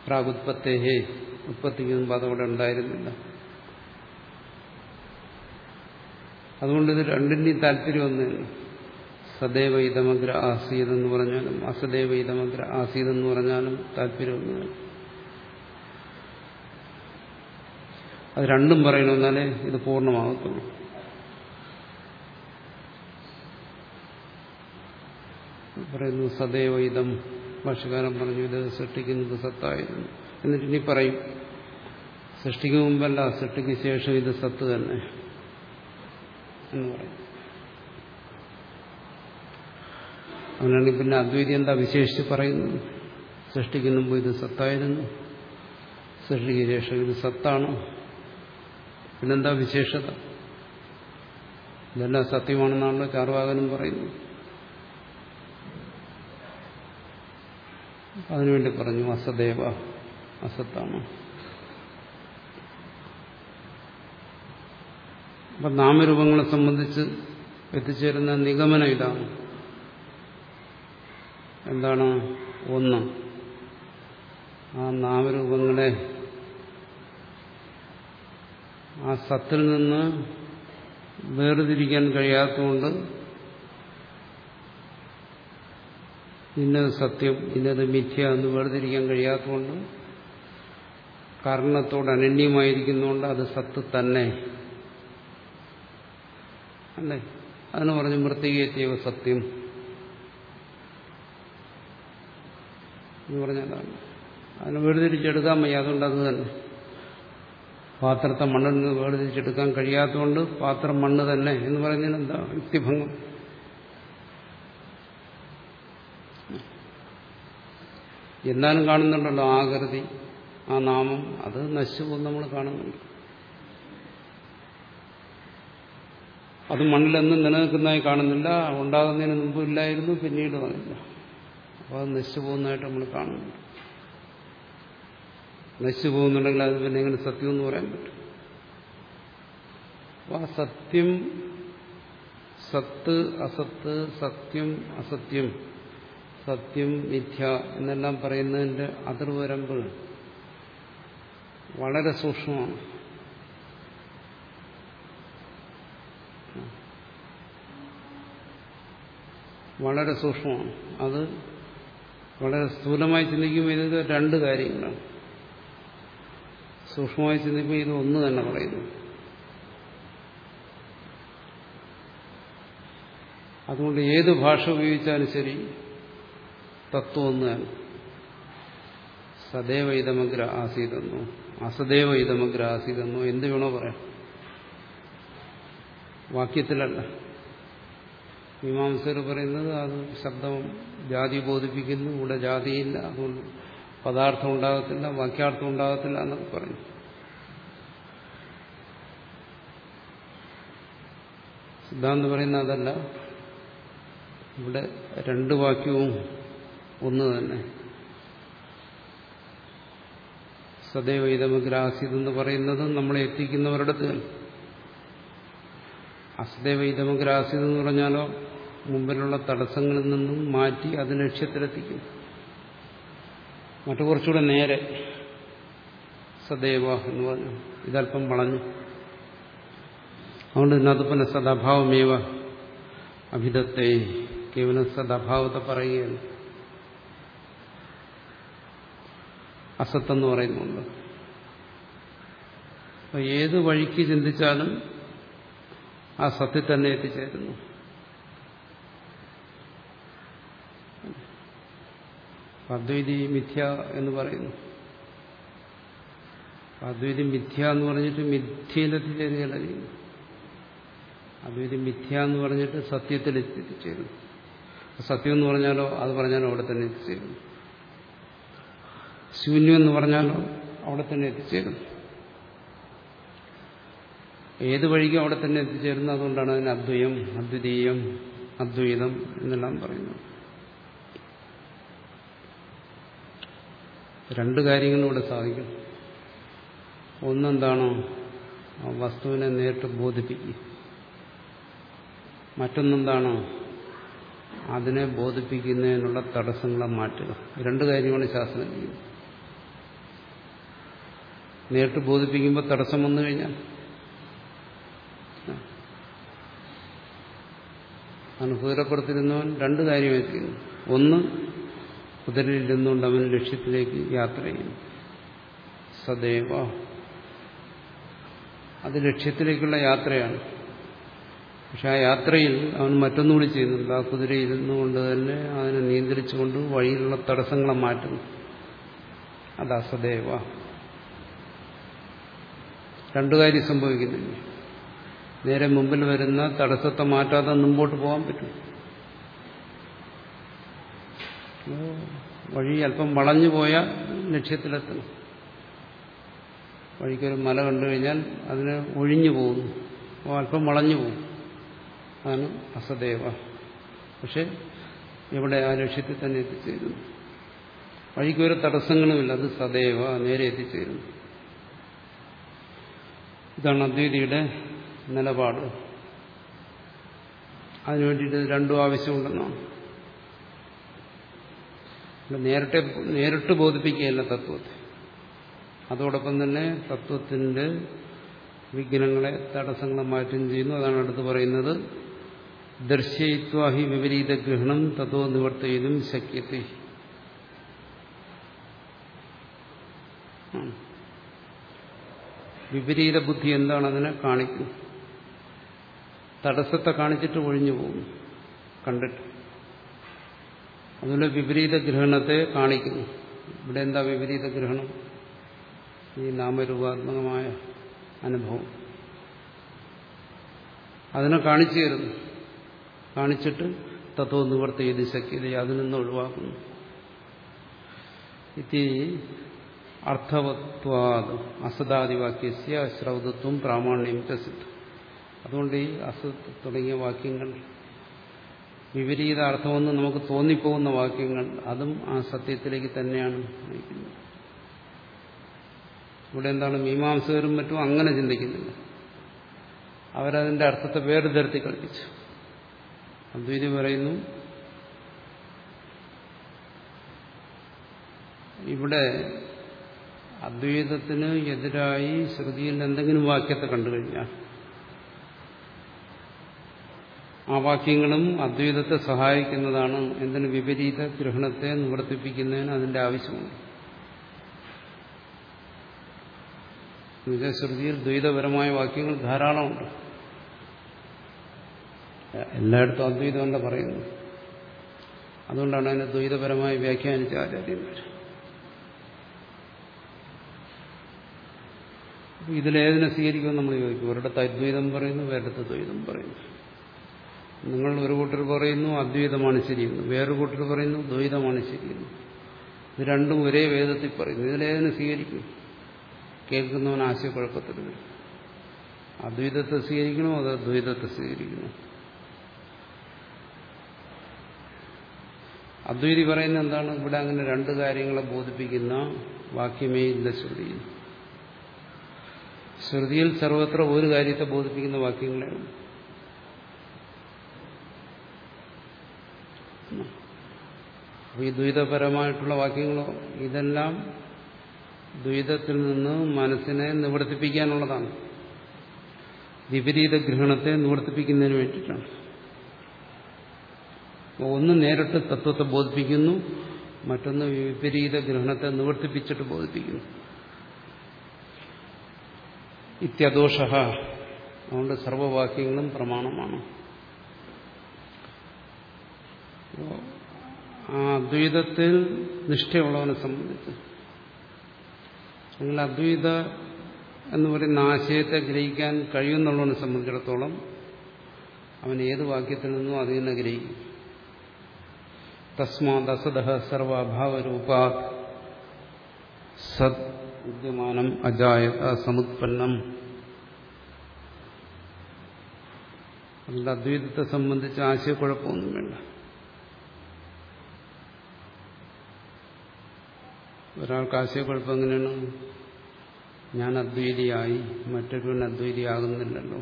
പ്രാഗുത്പത്തേഹേ ഉത്പത്തിക്ക് മുമ്പ് അതവിടെ ഉണ്ടായിരുന്നില്ല. അതുകൊണ്ട് ഇത് രണ്ടിന്റെയും താല്പര്യം ഒന്ന് സദൈവ ഇതമഗ്ര ആസീത് എന്ന് പറഞ്ഞാലും അസദൈവ ഇതമഗ്ര ആസീത് എന്ന് പറഞ്ഞാലും താല്പര്യം ഒന്ന് അത് രണ്ടും പറയണമെന്നാലേ ഇത് പൂർണമാകത്തുള്ളൂ പറയുന്നു സദൈവ ഇതം. ഭാഷകാരൻ പറഞ്ഞു ഇത് സൃഷ്ടിക്കുന്നത് സത്തായിരുന്നു. എന്നിട്ട് ഇനി പറയും സൃഷ്ടിക്ക് മുമ്പല്ല സൃഷ്ടിക്ക് ശേഷം ഇത് സത്ത് തന്നെ. എന്ന് പറയും. അങ്ങനെയാണെങ്കിൽ പിന്നെ അദ്വൈതി എന്താ വിശേഷിച്ച് പറയുന്നത്? സൃഷ്ടിക്ക് ഇത് സത്തായിരുന്നു സൃഷ്ടിക്ക് ശേഷം ഇത് സത്താണ്. പിന്നെന്താ വിശേഷത? ഇതെല്ലാം സത്യമാണെന്നാണല്ലോ ചാർവാകനും പറയുന്നു അതിനുവേണ്ടി പറഞ്ഞു അസദേവ അസത്താണ് അപ്പൊ നാമരൂപങ്ങളെ സംബന്ധിച്ച് എത്തിച്ചേരുന്ന നിഗമനം ഇതാണ്. എന്താണ്? ഒന്ന്. ആ നാമരൂപങ്ങളെ ആ സത്തിൽ നിന്ന് വേർതിരിക്കാൻ കഴിയാത്തതുകൊണ്ട് ഇന്നത് സത്യം ഇന്നത് മിഥ്യ എന്ന് വേർതിരിക്കാൻ കഴിയാത്തതുകൊണ്ട് കാരണത്തോട് അനന്യമായിരിക്കുന്നതുകൊണ്ട് അത് സത്ത് തന്നെ. അല്ലേ? അതിന് പറഞ്ഞ് മൃത്തികേറ്റീവ സത്യം. എന്ന് പറഞ്ഞതാണ് അതിനെ വേർതിരിച്ചെടുക്കാൻ വയ്യ അതുകൊണ്ട് അത് തന്നെ. പാത്രത്തെ മണ്ണിൽ നിന്ന് വേർതിരിച്ചെടുക്കാൻ കഴിയാത്തതുകൊണ്ട് പാത്രം മണ്ണ് തന്നെ എന്ന് പറഞ്ഞാൽ എന്താ യുക്തിഭംഗം? എന്നാലും കാണുന്നുണ്ടല്ലോ ആകൃതി ആ നാമം. അത് നശിച്ചുപോകും നമ്മൾ കാണുന്നുണ്ട്. അത് മണ്ണിലെന്നും നിലനിൽക്കുന്നതായി കാണുന്നില്ല. ഉണ്ടാകുന്നതിന് മുമ്പ് ഇല്ലായിരുന്നു പിന്നീട് വന്നില്ല അപ്പോൾ അത് നശിച്ചു പോകുന്നതായിട്ട് നമ്മൾ കാണുന്നുണ്ട്. നശിച്ചു പോകുന്നുണ്ടെങ്കിൽ അത് പിന്നെ എങ്ങനെ സത്യം എന്ന് പറയാൻ പറ്റും. അപ്പൊ ആ സത്യം സത്ത് അസത്ത് സത്യം അസത്യം സത്യം മിഥ്യ എന്നെല്ലാം പറയുന്നതിന്റെ അതിർവരമ്പ് വളരെ സൂക്ഷ്മമാണ്. വളരെ സൂക്ഷ്മമാണ്. അത് വളരെ സ്ഥൂലമായി ചിന്തിക്കുമ്പോൾ ഇത് രണ്ട് കാര്യങ്ങളാണ്. സൂക്ഷ്മമായി ചിന്തിക്കുമ്പോൾ ഇത് ഒന്ന് തന്നെ പറയുന്നു. അതുകൊണ്ട് ഏത് ഭാഷ ഉപയോഗിച്ചാലും ശരി തത്വം ഒന്ന് തന്നെ. സദൈവ ഇതമഗ്ര ആസീതെന്നോ അസദൈവ ഇതമഗ്ര ആസീതെന്നോ എന്ത് വേണോ പറയാം. വാക്യത്തിലല്ല. മീമാംസകർ പറയുന്നത് അത് ശബ്ദം ജാതി ബോധിപ്പിക്കുന്നു ഇവിടെ ജാതിയില്ല അതുകൊണ്ട് പദാർത്ഥം ഉണ്ടാകത്തില്ല വാക്യാർത്ഥം ഉണ്ടാകത്തില്ല എന്നൊക്കെ പറഞ്ഞു. സിദ്ധാന്തം പറയുന്ന അതല്ല. ഇവിടെ രണ്ട് വാക്യവും ഒന്ന് തന്നെ. സദൈവ ഇതമഗ്രാസിതെന്ന് പറയുന്നത് നമ്മളെ എത്തിക്കുന്നവരുടെ അസദൈവ ഇതമഗ്രാസിതെന്ന് പറഞ്ഞാലോ മുമ്പിലുള്ള തടസ്സങ്ങളിൽ നിന്നും മാറ്റി അത് ലക്ഷ്യത്തിലെത്തിക്കും. മറ്റു കുറച്ചുകൂടെ നേരെ. സദൈവ എന്ന് പറഞ്ഞു ഇതല്പം വളഞ്ഞു. അതുകൊണ്ട് ഇതിനകത്ത് പിന്നെ സദഭാവമേവ അഭിതത്തെ കേവലം സദഭാവത്തെ പറയുകയാണ്. അസത്തെന്ന് പറയുന്നുണ്ട്. ഏത് വഴിക്ക് ചിന്തിച്ചാലും ആ സത്യം തന്നെ എത്തിച്ചേരുന്നു. അദ്വൈതി മിഥ്യ എന്ന് പറയുന്നു. അദ്വൈതി മിഥ്യ എന്ന് പറഞ്ഞിട്ട് മിഥ്യയിലെത്തിച്ചേരുന്ന ചെയ്യുന്നു അദ്വൈതി മിഥ്യ എന്ന് പറഞ്ഞിട്ട് സത്യത്തിൽ എത്തിച്ചേരുന്നു. സത്യം എന്ന് പറഞ്ഞാലോ അത് പറഞ്ഞാലോ അവിടെ തന്നെ എത്തിച്ചേരുന്നു. ശൂന്യം എന്ന് പറഞ്ഞാലോ അവിടെ തന്നെ എത്തിച്ചേരുന്നു. ഏത് വഴിക്കും അവിടെ തന്നെ എത്തിച്ചേരുന്നു? അതുകൊണ്ടാണ് അതിന് അദ്വയം അദ്വിതീയം അദ്വൈതം എന്നെല്ലാം പറയുന്നത്. രണ്ട് കാര്യങ്ങളും ഇവിടെ സാധിക്കും. ഒന്നെന്താണോ ആ വസ്തുവിനെ നേരിട്ട് ബോധിപ്പിക്കുക. മറ്റൊന്നെന്താണോ അതിനെ ബോധിപ്പിക്കുന്നതിനുള്ള തടസ്സങ്ങളെ മാറ്റുക. രണ്ട് കാര്യമാണ് ശാസ്ത്രം ചെയ്യുന്നത്. നേരിട്ട് ബോധിപ്പിക്കുമ്പോൾ തടസ്സം വന്നു കഴിഞ്ഞാൽ? അനുഭൂതപ്പെടുത്തിരുന്നവൻ രണ്ട് കാര്യമായി ചെയ്യുന്നു. ഒന്ന് കുതിരയിലിരുന്നുകൊണ്ട് അവൻ ലക്ഷ്യത്തിലേക്ക് യാത്ര ചെയ്യുന്നു. സദൈവ അത് ലക്ഷ്യത്തിലേക്കുള്ള യാത്രയാണ്. പക്ഷെ ആ യാത്രയിൽ അവൻ മറ്റൊന്നുകൂടി ചെയ്യുന്നുണ്ട്. ആ കൊണ്ട് തന്നെ അതിനെ നിയന്ത്രിച്ചുകൊണ്ട് വഴിയിലുള്ള തടസ്സങ്ങളെ മാറ്റുന്നു. അത് സദേവ. രണ്ടു കാര്യം സംഭവിക്കുന്നില്ല? നേരെ മുമ്പിൽ വരുന്ന തടസ്സത്തെ മാറ്റാതെ മുമ്പോട്ട് പോകാൻ പറ്റും. വഴി അല്പം വളഞ്ഞു പോയാൽ ലക്ഷ്യത്തിലെത്തണം. വഴിക്കൊരു മല കണ്ടു കഴിഞ്ഞാൽ അതിന് ഒഴിഞ്ഞു പോകുന്നു. അപ്പോൾ അല്പം വളഞ്ഞു പോകും. അതാണ് അസദേവ. പക്ഷെ എവിടെ ആ ലക്ഷ്യത്തിൽ തന്നെ എത്തിച്ചേരുന്നു. വഴിക്കൊരു തടസ്സങ്ങളുമില്ല അത് സദേവ നേരെ എത്തിച്ചേരുന്നു. ഇതാണ് അദ്വൈതിയുടെ നിലപാട്. അതിനുവേണ്ടിയിട്ട് രണ്ടും ആവശ്യമുണ്ടെന്നാണ്. നേരിട്ട് നേരിട്ട് ബോധിപ്പിക്കുകയല്ല തത്വത്തെ. അതോടൊപ്പം തന്നെ തത്വത്തിന്റെ വിഘ്നങ്ങളെ തടസ്സങ്ങളെ മാറ്റം ചെയ്യുന്നു. അതാണ് അടുത്ത് പറയുന്നത് ദർശയിത്വാഹി വിപരീത ഗ്രഹണം തത്വ നിവർത്തിയതും ശക്യത്തെ. വിപരീത ബുദ്ധി എന്താണ് അതിനെ കാണിക്കും? തടസ്സത്തെ കാണിച്ചിട്ട് ഒഴിഞ്ഞു പോകും കണ്ടിട്ട്. അതുപോലെ വിപരീത ഗ്രഹണത്തെ കാണിക്കുന്നു. ഇവിടെ എന്താ വിപരീത ഗ്രഹണം? ഈ നാമരൂപാത്മകമായ അനുഭവം. അതിനെ കാണിച്ചു തരുന്നു. കാണിച്ചിട്ട് തത്വ നിവർത്തി ചെയ്ത് ശക്തി അതിൽ നിന്ന് ഒഴിവാക്കുന്നു. ഇതി അർത്ഥവത്വാദ് അസദാദിവാക്യസ്യ ശ്രൗതത്വം പ്രാമാണ്യം പ്രസിദ്ധം അതുകൊണ്ട് ഈ അസത് തുടങ്ങിയ വാക്യങ്ങൾ വിപരീത അർത്ഥമെന്ന് നമുക്ക് തോന്നിപ്പോകുന്ന വാക്യങ്ങൾ അതും ആ സത്യത്തിലേക്ക് തന്നെയാണ് നയിക്കുന്നത്. ഇവിടെ എന്താണ് മീമാംസകരും മറ്റും അങ്ങനെ ചിന്തിക്കുന്നില്ല. അവരതിന്റെ അർത്ഥത്തെ വേറെ തരത്തിൽ കളിപ്പിച്ചു. അദ്വൈതി പറയുന്നു ഇവിടെ അദ്വൈതത്തിന് എതിരായി ശ്രുതിയിൽ എന്തെങ്കിലും വാക്യത്തെ കണ്ടു കഴിഞ്ഞാൽ ആ വാക്യങ്ങളും അദ്വൈതത്തെ സഹായിക്കുന്നതാണ് എന്തിന് വിപരീത ഗ്രഹണത്തെ നിവർത്തിപ്പിക്കുന്നതിന് അതിന്റെ ആവശ്യമുണ്ട്. ശ്രുതിയിൽ ദ്വൈതപരമായ വാക്യങ്ങൾ ധാരാളമുണ്ട്. എല്ലായിടത്തും അദ്വൈതം എന്താ പറയുന്നത്? അതുകൊണ്ടാണ് അതിനെ ദ്വൈതപരമായി വ്യാഖ്യാനിച്ച ആചാര്യന്മാർ. ഇതിലേതിനെ സ്വീകരിക്കുമെന്ന് നമ്മൾ ചോദിക്കും. ഒരിടത്ത് അദ്വൈതം പറയുന്നു വേറെ ദ്വൈതം പറയുന്നു. നിങ്ങൾ ഒരു കൂട്ടർ പറയുന്നു അദ്വൈതമാണ് ശരിയെന്ന്. വേറൊരു കൂട്ടർ പറയുന്നു ദ്വൈതമാണ് ശരിയെന്ന്. ഇത് രണ്ടും ഒരേ വേദത്തിൽ പറയുന്നു. ഇതിലേതിനെ സ്വീകരിക്കും? കേൾക്കുന്നവൻ ആശയക്കുഴപ്പത്തിൽ വരും. അദ്വൈതത്തെ സ്വീകരിക്കണോ അതോ ദ്വൈതത്തെ സ്വീകരിക്കണോ അദ്വൈതി പറയുന്ന എന്താണ്? ഇവിടെ അങ്ങനെ രണ്ട് കാര്യങ്ങളെ ബോധിപ്പിക്കുന്ന വാക്യമേ ഇല്ല ശ്രുതിയിൽ ശ്രുതിയിൽ സർവത്ര ഒരു കാര്യത്തെ ബോധിപ്പിക്കുന്ന വാക്യങ്ങളെ അപ്പോൾ ഈ ദ്വൈതപരമായിട്ടുള്ള വാക്യങ്ങളോ ഇതെല്ലാം ദ്വൈതത്തിൽ നിന്ന് മനസ്സിനെ നിവർത്തിപ്പിക്കാനുള്ളതാണ്. വിപരീത ഗ്രഹണത്തെ നിവർത്തിപ്പിക്കുന്നതിന് വേണ്ടിയിട്ടാണ്. ഒന്ന് നേരിട്ട് തത്വത്തെ ബോധിപ്പിക്കുന്നു മറ്റൊന്ന് വിപരീത ഗ്രഹണത്തെ നിവർത്തിപ്പിച്ചിട്ട് ബോധിപ്പിക്കുന്നു. ഇത്യദോഷ അതുകൊണ്ട് സർവവാക്യങ്ങളും പ്രമാണമാണ്. ആ അദ്വൈതത്തിൽ നിഷ്ഠയുള്ളവനെ സംബന്ധിച്ച്. അല്ലെങ്കിൽ അദ്വൈത എന്ന് പറയുന്ന ആശയത്തെ ഗ്രഹിക്കാൻ കഴിയുന്നുള്ളവനെ സംബന്ധിച്ചിടത്തോളം അവൻ ഏത് വാക്യത്തിൽ നിന്നും അതിൽ നിന്ന് ഗ്രഹിക്കും. തസ്മാത് അസദഹ സർവഭാവരൂപാ സത് വിദ്യമാനം അജായത സമുത്പന്നം. അതുകൊണ്ട് അദ്വൈതത്തെ സംബന്ധിച്ച് ആശയക്കുഴപ്പമൊന്നും വേണ്ട. ഒരാൾക്ക് ആശയക്കുഴപ്പം എങ്ങനെയാണ് ഞാൻ അദ്വൈതിയായി മറ്റൊരുവൻ അദ്വൈതിയാകുന്നില്ലല്ലോ.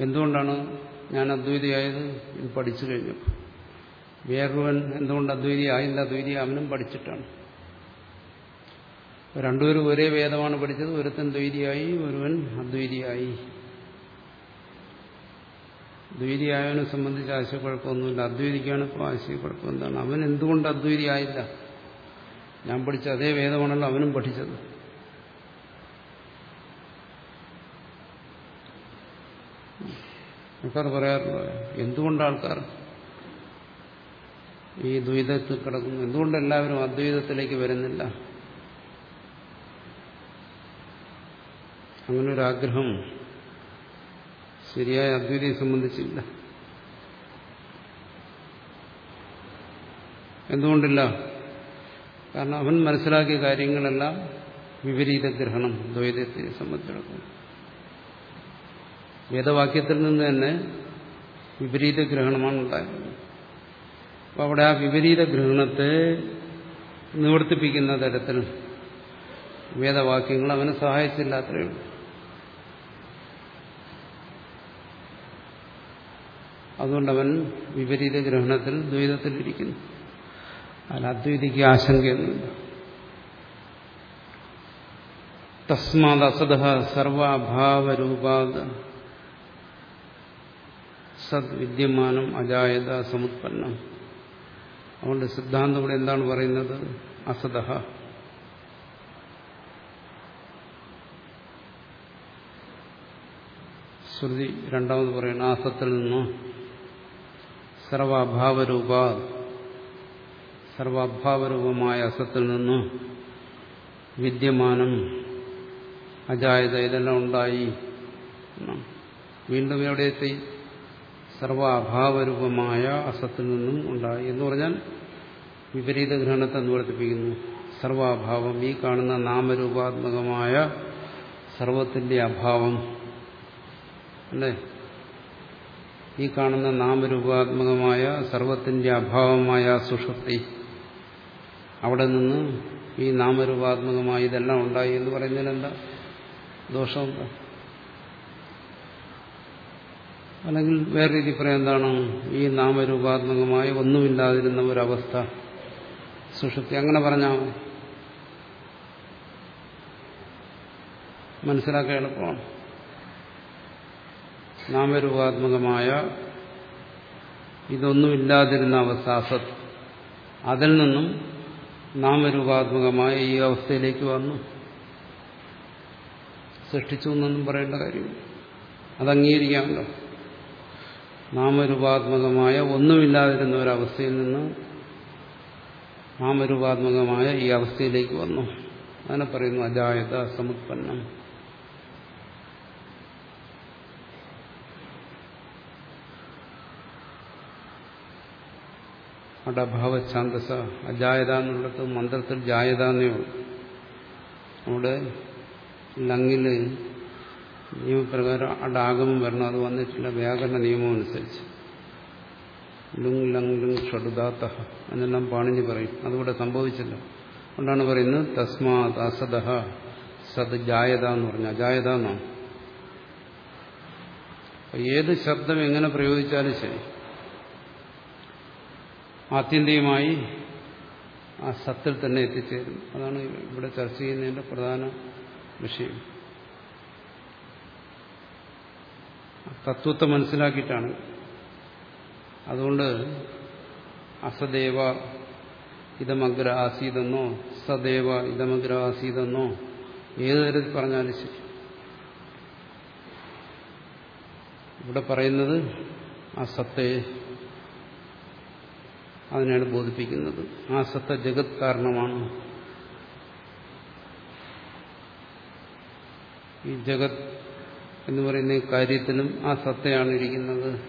എന്തുകൊണ്ടാണ് ഞാൻ അദ്വൈതിയായത്? ഇത് പഠിച്ചു കഴിഞ്ഞപ്പോൾ വേറൊരുവൻ എന്തുകൊണ്ട് അദ്വൈതി ആയില്ല അദ്വൈതി അവനും പഠിച്ചിട്ടാണ്. രണ്ടുപേരും ഒരേ വേദമാണ് പഠിച്ചത്. ഒരുത്തൻ ദ്വൈതിയായി ഒരുവൻ അദ്വൈതിയായി. ദ്വൈതിയായവനെ സംബന്ധിച്ച് ആശയക്കുഴപ്പമൊന്നുമില്ല അദ്വൈതിക്കാണ് ഇപ്പോൾ ആശയക്കുഴപ്പം എന്താണ്? അവൻ എന്തുകൊണ്ട് അദ്വൈതി ആയില്ല ഞാൻ പഠിച്ച അതേ വേദമാണല്ലോ അവനും പഠിച്ചത്. ആൾക്കാർ പറയാറുണ്ട് എന്തുകൊണ്ട് ആൾക്കാർ ഈ ദ്വൈതത്തിൽ കിടക്കുന്നു? എന്തുകൊണ്ട് എല്ലാവരും അദ്വൈതത്തിലേക്ക് വരുന്നില്ല? അങ്ങനൊരാഗ്രഹം ശരിയായ അദ്വൈതയെ സംബന്ധിച്ചില്ല. എന്തുകൊണ്ടില്ല? കാരണം അവൻ മനസ്സിലാക്കിയ കാര്യങ്ങളെല്ലാം വിപരീത ഗ്രഹണം ദ്വൈതത്തെ സംബന്ധിച്ചിടത്തോളം. വേദവാക്യത്തിൽ നിന്ന് തന്നെ വിപരീത ഗ്രഹണമാണ് ഉണ്ടായിരുന്നത് അപ്പോൾ അവിടെ ആ വിപരീത ഗ്രഹണത്തെ നിവർത്തിപ്പിക്കുന്ന തരത്തിൽ വേദവാക്യങ്ങൾ അവനെ സഹായിച്ചില്ല അത്രയേ ഉള്ളൂ അതുകൊണ്ടവൻ വിപരീത ഗ്രഹണത്തിൽ ദ്വൈതത്തിലിരിക്കുന്നു. അതിൽ അദ്വൈതിക്ക് ആശങ്കയൊന്നുമില്ല. തസ്മാത് അസദ സർവഭാവരൂപാത് സദ് വിദ്യമാനം അജായത സമുത്പന്നം. അതുകൊണ്ട് സിദ്ധാന്തം ഇവിടെ എന്താണ് പറയുന്നത്? അസദ ശ്രുതി രണ്ടാമത് പറയുന്നു അസത്തിൽ നിന്ന് സർവാഭാവരൂപ സർവാഭാവരൂപമായ അസത്തിൽ നിന്നും വിദ്യമാനം അജായത ഇതെല്ലാം ഉണ്ടായി. വീണ്ടും എവിടെ എത്തി? സർവാഭാവരൂപമായ അസത്തിൽ നിന്നും ഉണ്ടായി എന്ന് പറഞ്ഞാൽ വിപരീത ഗ്രഹണത്തെ നിവർത്തിപ്പിക്കുന്നു സർവാഭാവം ഈ കാണുന്ന നാമരൂപാത്മകമായ സർവത്തിന്റെ അഭാവം. അല്ലേ? ഈ കാണുന്ന നാമരൂപാത്മകമായ സർവത്തിന്റെ അഭാവമായ സുഷുപ്തി. അവിടെ നിന്ന് ഈ നാമരൂപാത്മകമായ ഇതെല്ലാം ഉണ്ടായി എന്ന് പറയുന്നതിനെന്താ ദോഷമുണ്ട്? അല്ലെങ്കിൽ വേറെ രീതി പറയാൻ എന്താണ്? ഈ നാമരൂപാത്മകമായ ഒന്നുമില്ലാതിരുന്ന ഒരവസ്ഥ സുഷുപ്തി അങ്ങനെ പറഞ്ഞാൽ മനസ്സിലാക്കാൻ എളുപ്പമാണ്. നാമരൂപാത്മകമായ ഇതൊന്നുമില്ലാതിരുന്ന അവസ്ഥ അസത് അതിൽ നിന്നും നാമരൂപാത്മകമായ ഈ അവസ്ഥയിലേക്ക് വന്നു. സൃഷ്ടിച്ചു എന്നൊന്നും പറയേണ്ട കാര്യമില്ല. അത് അംഗീകരിക്കാമല്ലോ നാമരൂപാത്മകമായ ഒന്നുമില്ലാതിരുന്ന ഒരവസ്ഥയിൽ നിന്ന് നാമരൂപാത്മകമായ ഈ അവസ്ഥയിലേക്ക് വന്നു. അതിനെ പറയുന്നു അജായത സമുത്പന്നം. അവിടെ അഭാവഛാന്തസ അജായത എന്നുള്ളത് മന്ത്രത്തിൽ ജായത എന്നേ അവിടെ ലങ്ങിൽ നിയമപ്രകാരം അടാഗമം വരണം. അത് വന്നിട്ടില്ല വ്യാകരണ നിയമം അനുസരിച്ച് ലുങ് ലങ് ലുങ് ഷടുദാത്ത എന്നെല്ലാം പാണിഞ്ഞ് പറയും. അതിവിടെ സംഭവിച്ചില്ല. അതുകൊണ്ടാണ് പറയുന്നത് തസ്മാത് അസദഹ സത് ജായത എന്ന് പറഞ്ഞ അജായത എന്നാണ് ഏത് ശബ്ദം എങ്ങനെ പ്രയോഗിച്ചാലും ശരി. ആത്യന്തികമായി ആ സത്തിൽ തന്നെ എത്തിച്ചേരും അതാണ് ഇവിടെ ചർച്ച ചെയ്യുന്നതിന്റെ പ്രധാന വിഷയം. തത്വത്തെ മനസ്സിലാക്കിയിട്ടാണ്. അതുകൊണ്ട് അസദേവ ഇതമഗ്ര ആസീതെന്നോ സദേവ ഇതമഗ്ര ആസീതെന്നോ ഏത് തരത്തിൽ പറഞ്ഞാലും ശരി. ഇവിടെ പറയുന്നത് ആ സത്തയെ അതിനാണ് ബോധിപ്പിക്കുന്നത്. ആ സത്ത ജഗത് കാരണമാണ്. ഈ ജഗത് എന്ന് പറയുന്ന കാര്യത്തിനും ആ സത്തയാണ് ഇരിക്കുന്നത്.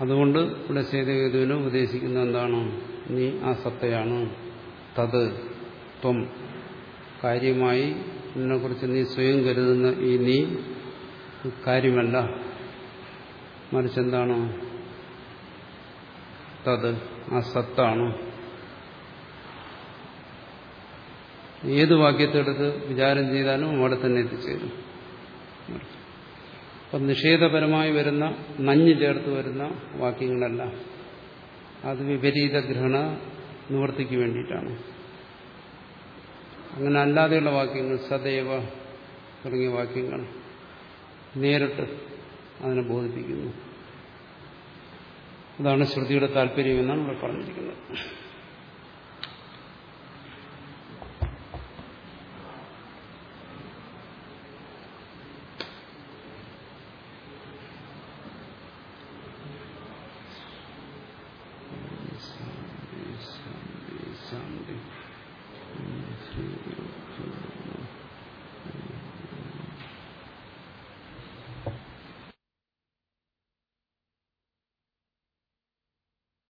അതുകൊണ്ട് ഇവിടെ സേതകേതുവിനെ ഉപദേശിക്കുന്ന എന്താണ്? നീ ആ സത്തയാണ്. തത് ത്വം. കാര്യമായി ഇതിനെക്കുറിച്ച് നീ സ്വയം കരുതുന്ന ഈ നീ കാര്യമല്ല. മറിച്ച് എന്താണ്? തത് ആ സത്താണ്. ഏത് വാക്യത്തെടുത്ത് വിചാരം ചെയ്താലും അവിടെ തന്നെ എത്തിച്ചേരും. അപ്പം നിഷേധപരമായി വരുന്ന നഞ്ഞു ചേർത്ത് വരുന്ന വാക്യങ്ങളല്ല. അത് വിപരീത ഗ്രഹണ നിവൃത്തിക്ക് വേണ്ടിയിട്ടാണ്. അങ്ങനെ അല്ലാതെയുള്ള വാക്യങ്ങൾ സദൈവ തുടങ്ങിയ വാക്യങ്ങൾ നേരിട്ട് അതിനെ ബോധിപ്പിക്കുന്നു. അതാണ് ശ്രുതിയുടെ താല്പര്യം എന്നാണ് ഇവിടെ പറഞ്ഞിരിക്കുന്നത്.